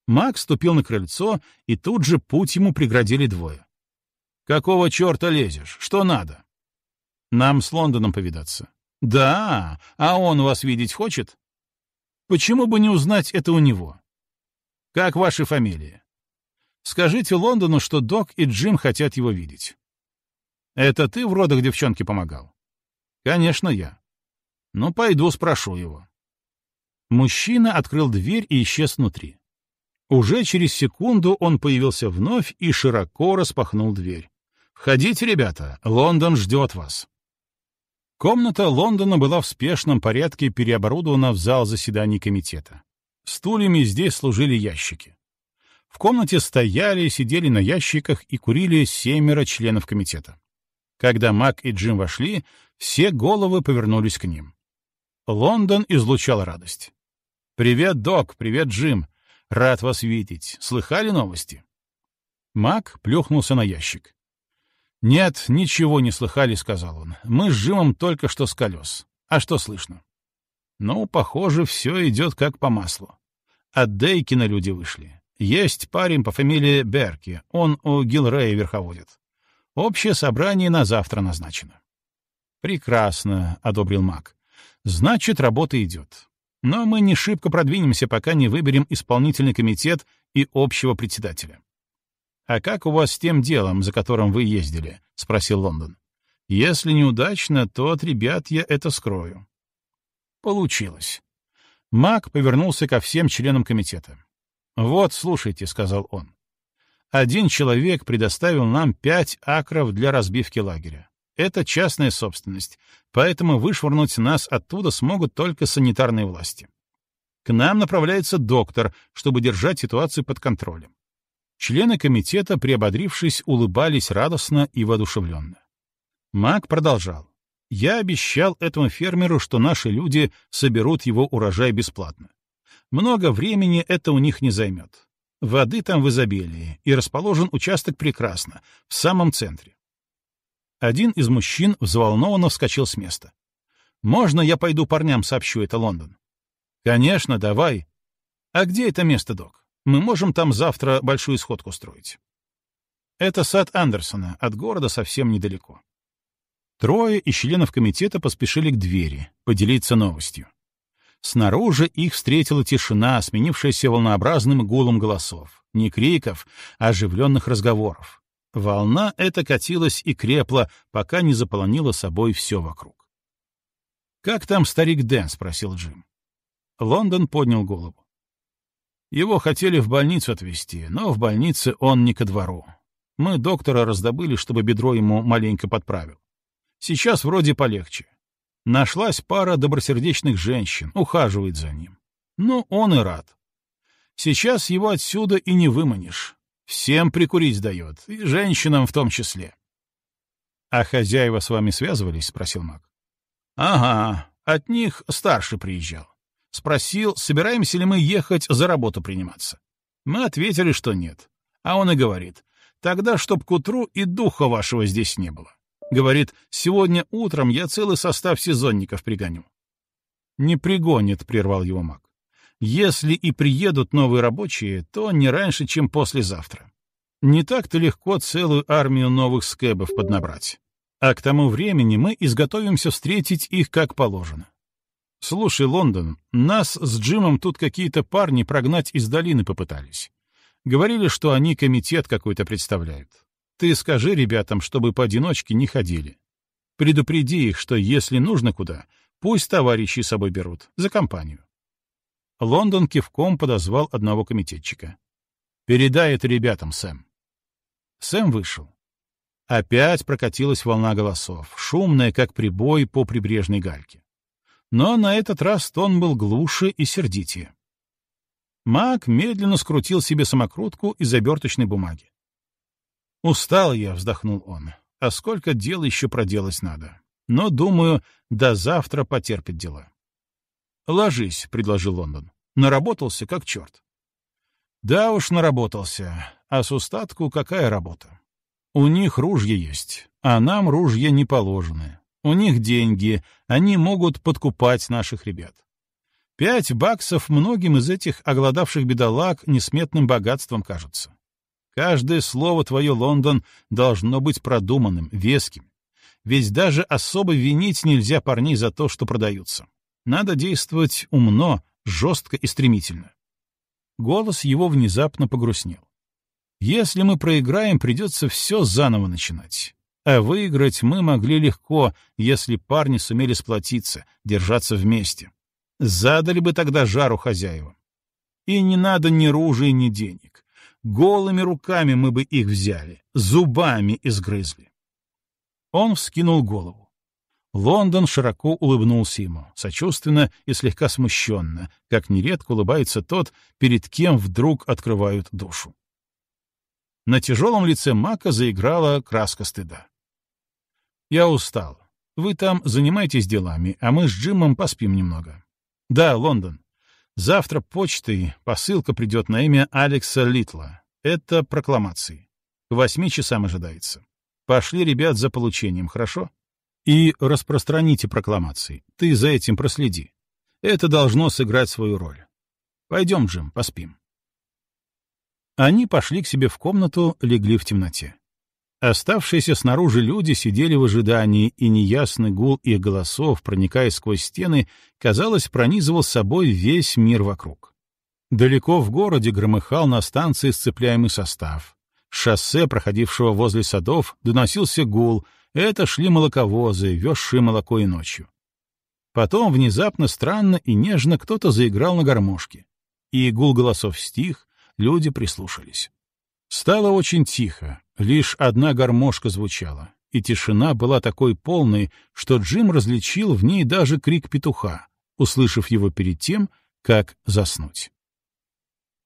Мак ступил на крыльцо, и тут же путь ему преградили двое. «Какого черта лезешь? Что надо?» «Нам с Лондоном повидаться». «Да, а он вас видеть хочет?» «Почему бы не узнать это у него?» «Как ваши фамилии?» «Скажите Лондону, что Док и Джим хотят его видеть». «Это ты в родах девчонке помогал?» «Конечно, я». «Ну, пойду спрошу его». Мужчина открыл дверь и исчез внутри. Уже через секунду он появился вновь и широко распахнул дверь. «Входите, ребята, Лондон ждет вас». Комната Лондона была в спешном порядке переоборудована в зал заседаний комитета. Стульями здесь служили ящики. В комнате стояли, сидели на ящиках и курили семеро членов комитета. Когда Мак и Джим вошли, все головы повернулись к ним. Лондон излучал радость. «Привет, док! Привет, Джим! Рад вас видеть. Слыхали новости?» Мак плюхнулся на ящик. «Нет, ничего не слыхали», — сказал он. «Мы с Джимом только что с колес. А что слышно?» «Ну, похоже, все идет как по маслу. От Дейкина люди вышли. Есть парень по фамилии Берки, он у Гилрея верховодит. Общее собрание на завтра назначено. Прекрасно, одобрил Мак. Значит, работа идет. Но мы не шибко продвинемся, пока не выберем исполнительный комитет и общего председателя. «А как у вас с тем делом, за которым вы ездили?» — спросил Лондон. «Если неудачно, то от ребят я это скрою». Получилось. Мак повернулся ко всем членам комитета. «Вот, слушайте», — сказал он. «Один человек предоставил нам пять акров для разбивки лагеря. Это частная собственность, поэтому вышвырнуть нас оттуда смогут только санитарные власти. К нам направляется доктор, чтобы держать ситуацию под контролем. Члены комитета, приободрившись, улыбались радостно и воодушевленно. Мак продолжал. «Я обещал этому фермеру, что наши люди соберут его урожай бесплатно. Много времени это у них не займет. Воды там в изобилии, и расположен участок прекрасно, в самом центре. Один из мужчин взволнованно вскочил с места. «Можно я пойду парням сообщу это Лондон?» «Конечно, давай. А где это место, док? Мы можем там завтра большую сходку строить». Это сад Андерсона, от города совсем недалеко. Трое из членов комитета поспешили к двери, поделиться новостью. Снаружи их встретила тишина, сменившаяся волнообразным гулом голосов. Не криков, а оживленных разговоров. Волна эта катилась и крепла, пока не заполонила собой все вокруг. «Как там старик Дэн?» — спросил Джим. Лондон поднял голову. Его хотели в больницу отвезти, но в больнице он не ко двору. Мы доктора раздобыли, чтобы бедро ему маленько подправил. Сейчас вроде полегче. Нашлась пара добросердечных женщин, ухаживает за ним. Ну, он и рад. Сейчас его отсюда и не выманишь. Всем прикурить дает, и женщинам в том числе. — А хозяева с вами связывались? — спросил маг. — Ага, от них старший приезжал. Спросил, собираемся ли мы ехать за работу приниматься. Мы ответили, что нет. А он и говорит, тогда чтоб к утру и духа вашего здесь не было. Говорит, сегодня утром я целый состав сезонников пригоню. Не пригонит, прервал его маг. Если и приедут новые рабочие, то не раньше, чем послезавтра. Не так-то легко целую армию новых скэбов поднабрать. А к тому времени мы изготовимся встретить их как положено. Слушай, Лондон, нас с Джимом тут какие-то парни прогнать из долины попытались. Говорили, что они комитет какой-то представляют. Ты скажи ребятам, чтобы поодиночке не ходили. Предупреди их, что если нужно куда, пусть товарищи с собой берут, за компанию. Лондон кивком подозвал одного комитетчика. «Передай это ребятам, Сэм». Сэм вышел. Опять прокатилась волна голосов, шумная, как прибой по прибрежной гальке. Но на этот раз тон был глуше и сердитее. Мак медленно скрутил себе самокрутку из оберточной бумаги. «Устал я», — вздохнул он. «А сколько дел еще проделать надо? Но, думаю, до завтра потерпит дела». «Ложись», — предложил Лондон. «Наработался, как черт». «Да уж, наработался. А с устатку какая работа? У них ружья есть, а нам ружья не положены. У них деньги, они могут подкупать наших ребят. Пять баксов многим из этих оголодавших бедолаг несметным богатством кажутся. Каждое слово твое, Лондон, должно быть продуманным, веским. Ведь даже особо винить нельзя парней за то, что продаются. Надо действовать умно, жестко и стремительно. Голос его внезапно погрустнел. Если мы проиграем, придется все заново начинать. А выиграть мы могли легко, если парни сумели сплотиться, держаться вместе. Задали бы тогда жару хозяевам. И не надо ни ружей, ни денег. Голыми руками мы бы их взяли, зубами изгрызли. Он вскинул голову. Лондон широко улыбнулся ему, сочувственно и слегка смущенно, как нередко улыбается тот, перед кем вдруг открывают душу. На тяжелом лице Мака заиграла краска стыда. «Я устал. Вы там занимайтесь делами, а мы с Джимом поспим немного. Да, Лондон. Завтра почтой посылка придет на имя Алекса Литла. Это прокламации. К восьми часам ожидается. Пошли ребят за получением, хорошо? И распространите прокламации. Ты за этим проследи. Это должно сыграть свою роль. Пойдем, Джим, поспим. Они пошли к себе в комнату, легли в темноте. Оставшиеся снаружи люди сидели в ожидании, и неясный гул их голосов, проникая сквозь стены, казалось, пронизывал собой весь мир вокруг. Далеко в городе громыхал на станции сцепляемый состав шоссе, проходившего возле садов, доносился гул. Это шли молоковозы, везшие молоко и ночью. Потом внезапно, странно и нежно кто-то заиграл на гармошке. И гул голосов стих, люди прислушались. Стало очень тихо, лишь одна гармошка звучала, и тишина была такой полной, что Джим различил в ней даже крик петуха, услышав его перед тем, как заснуть.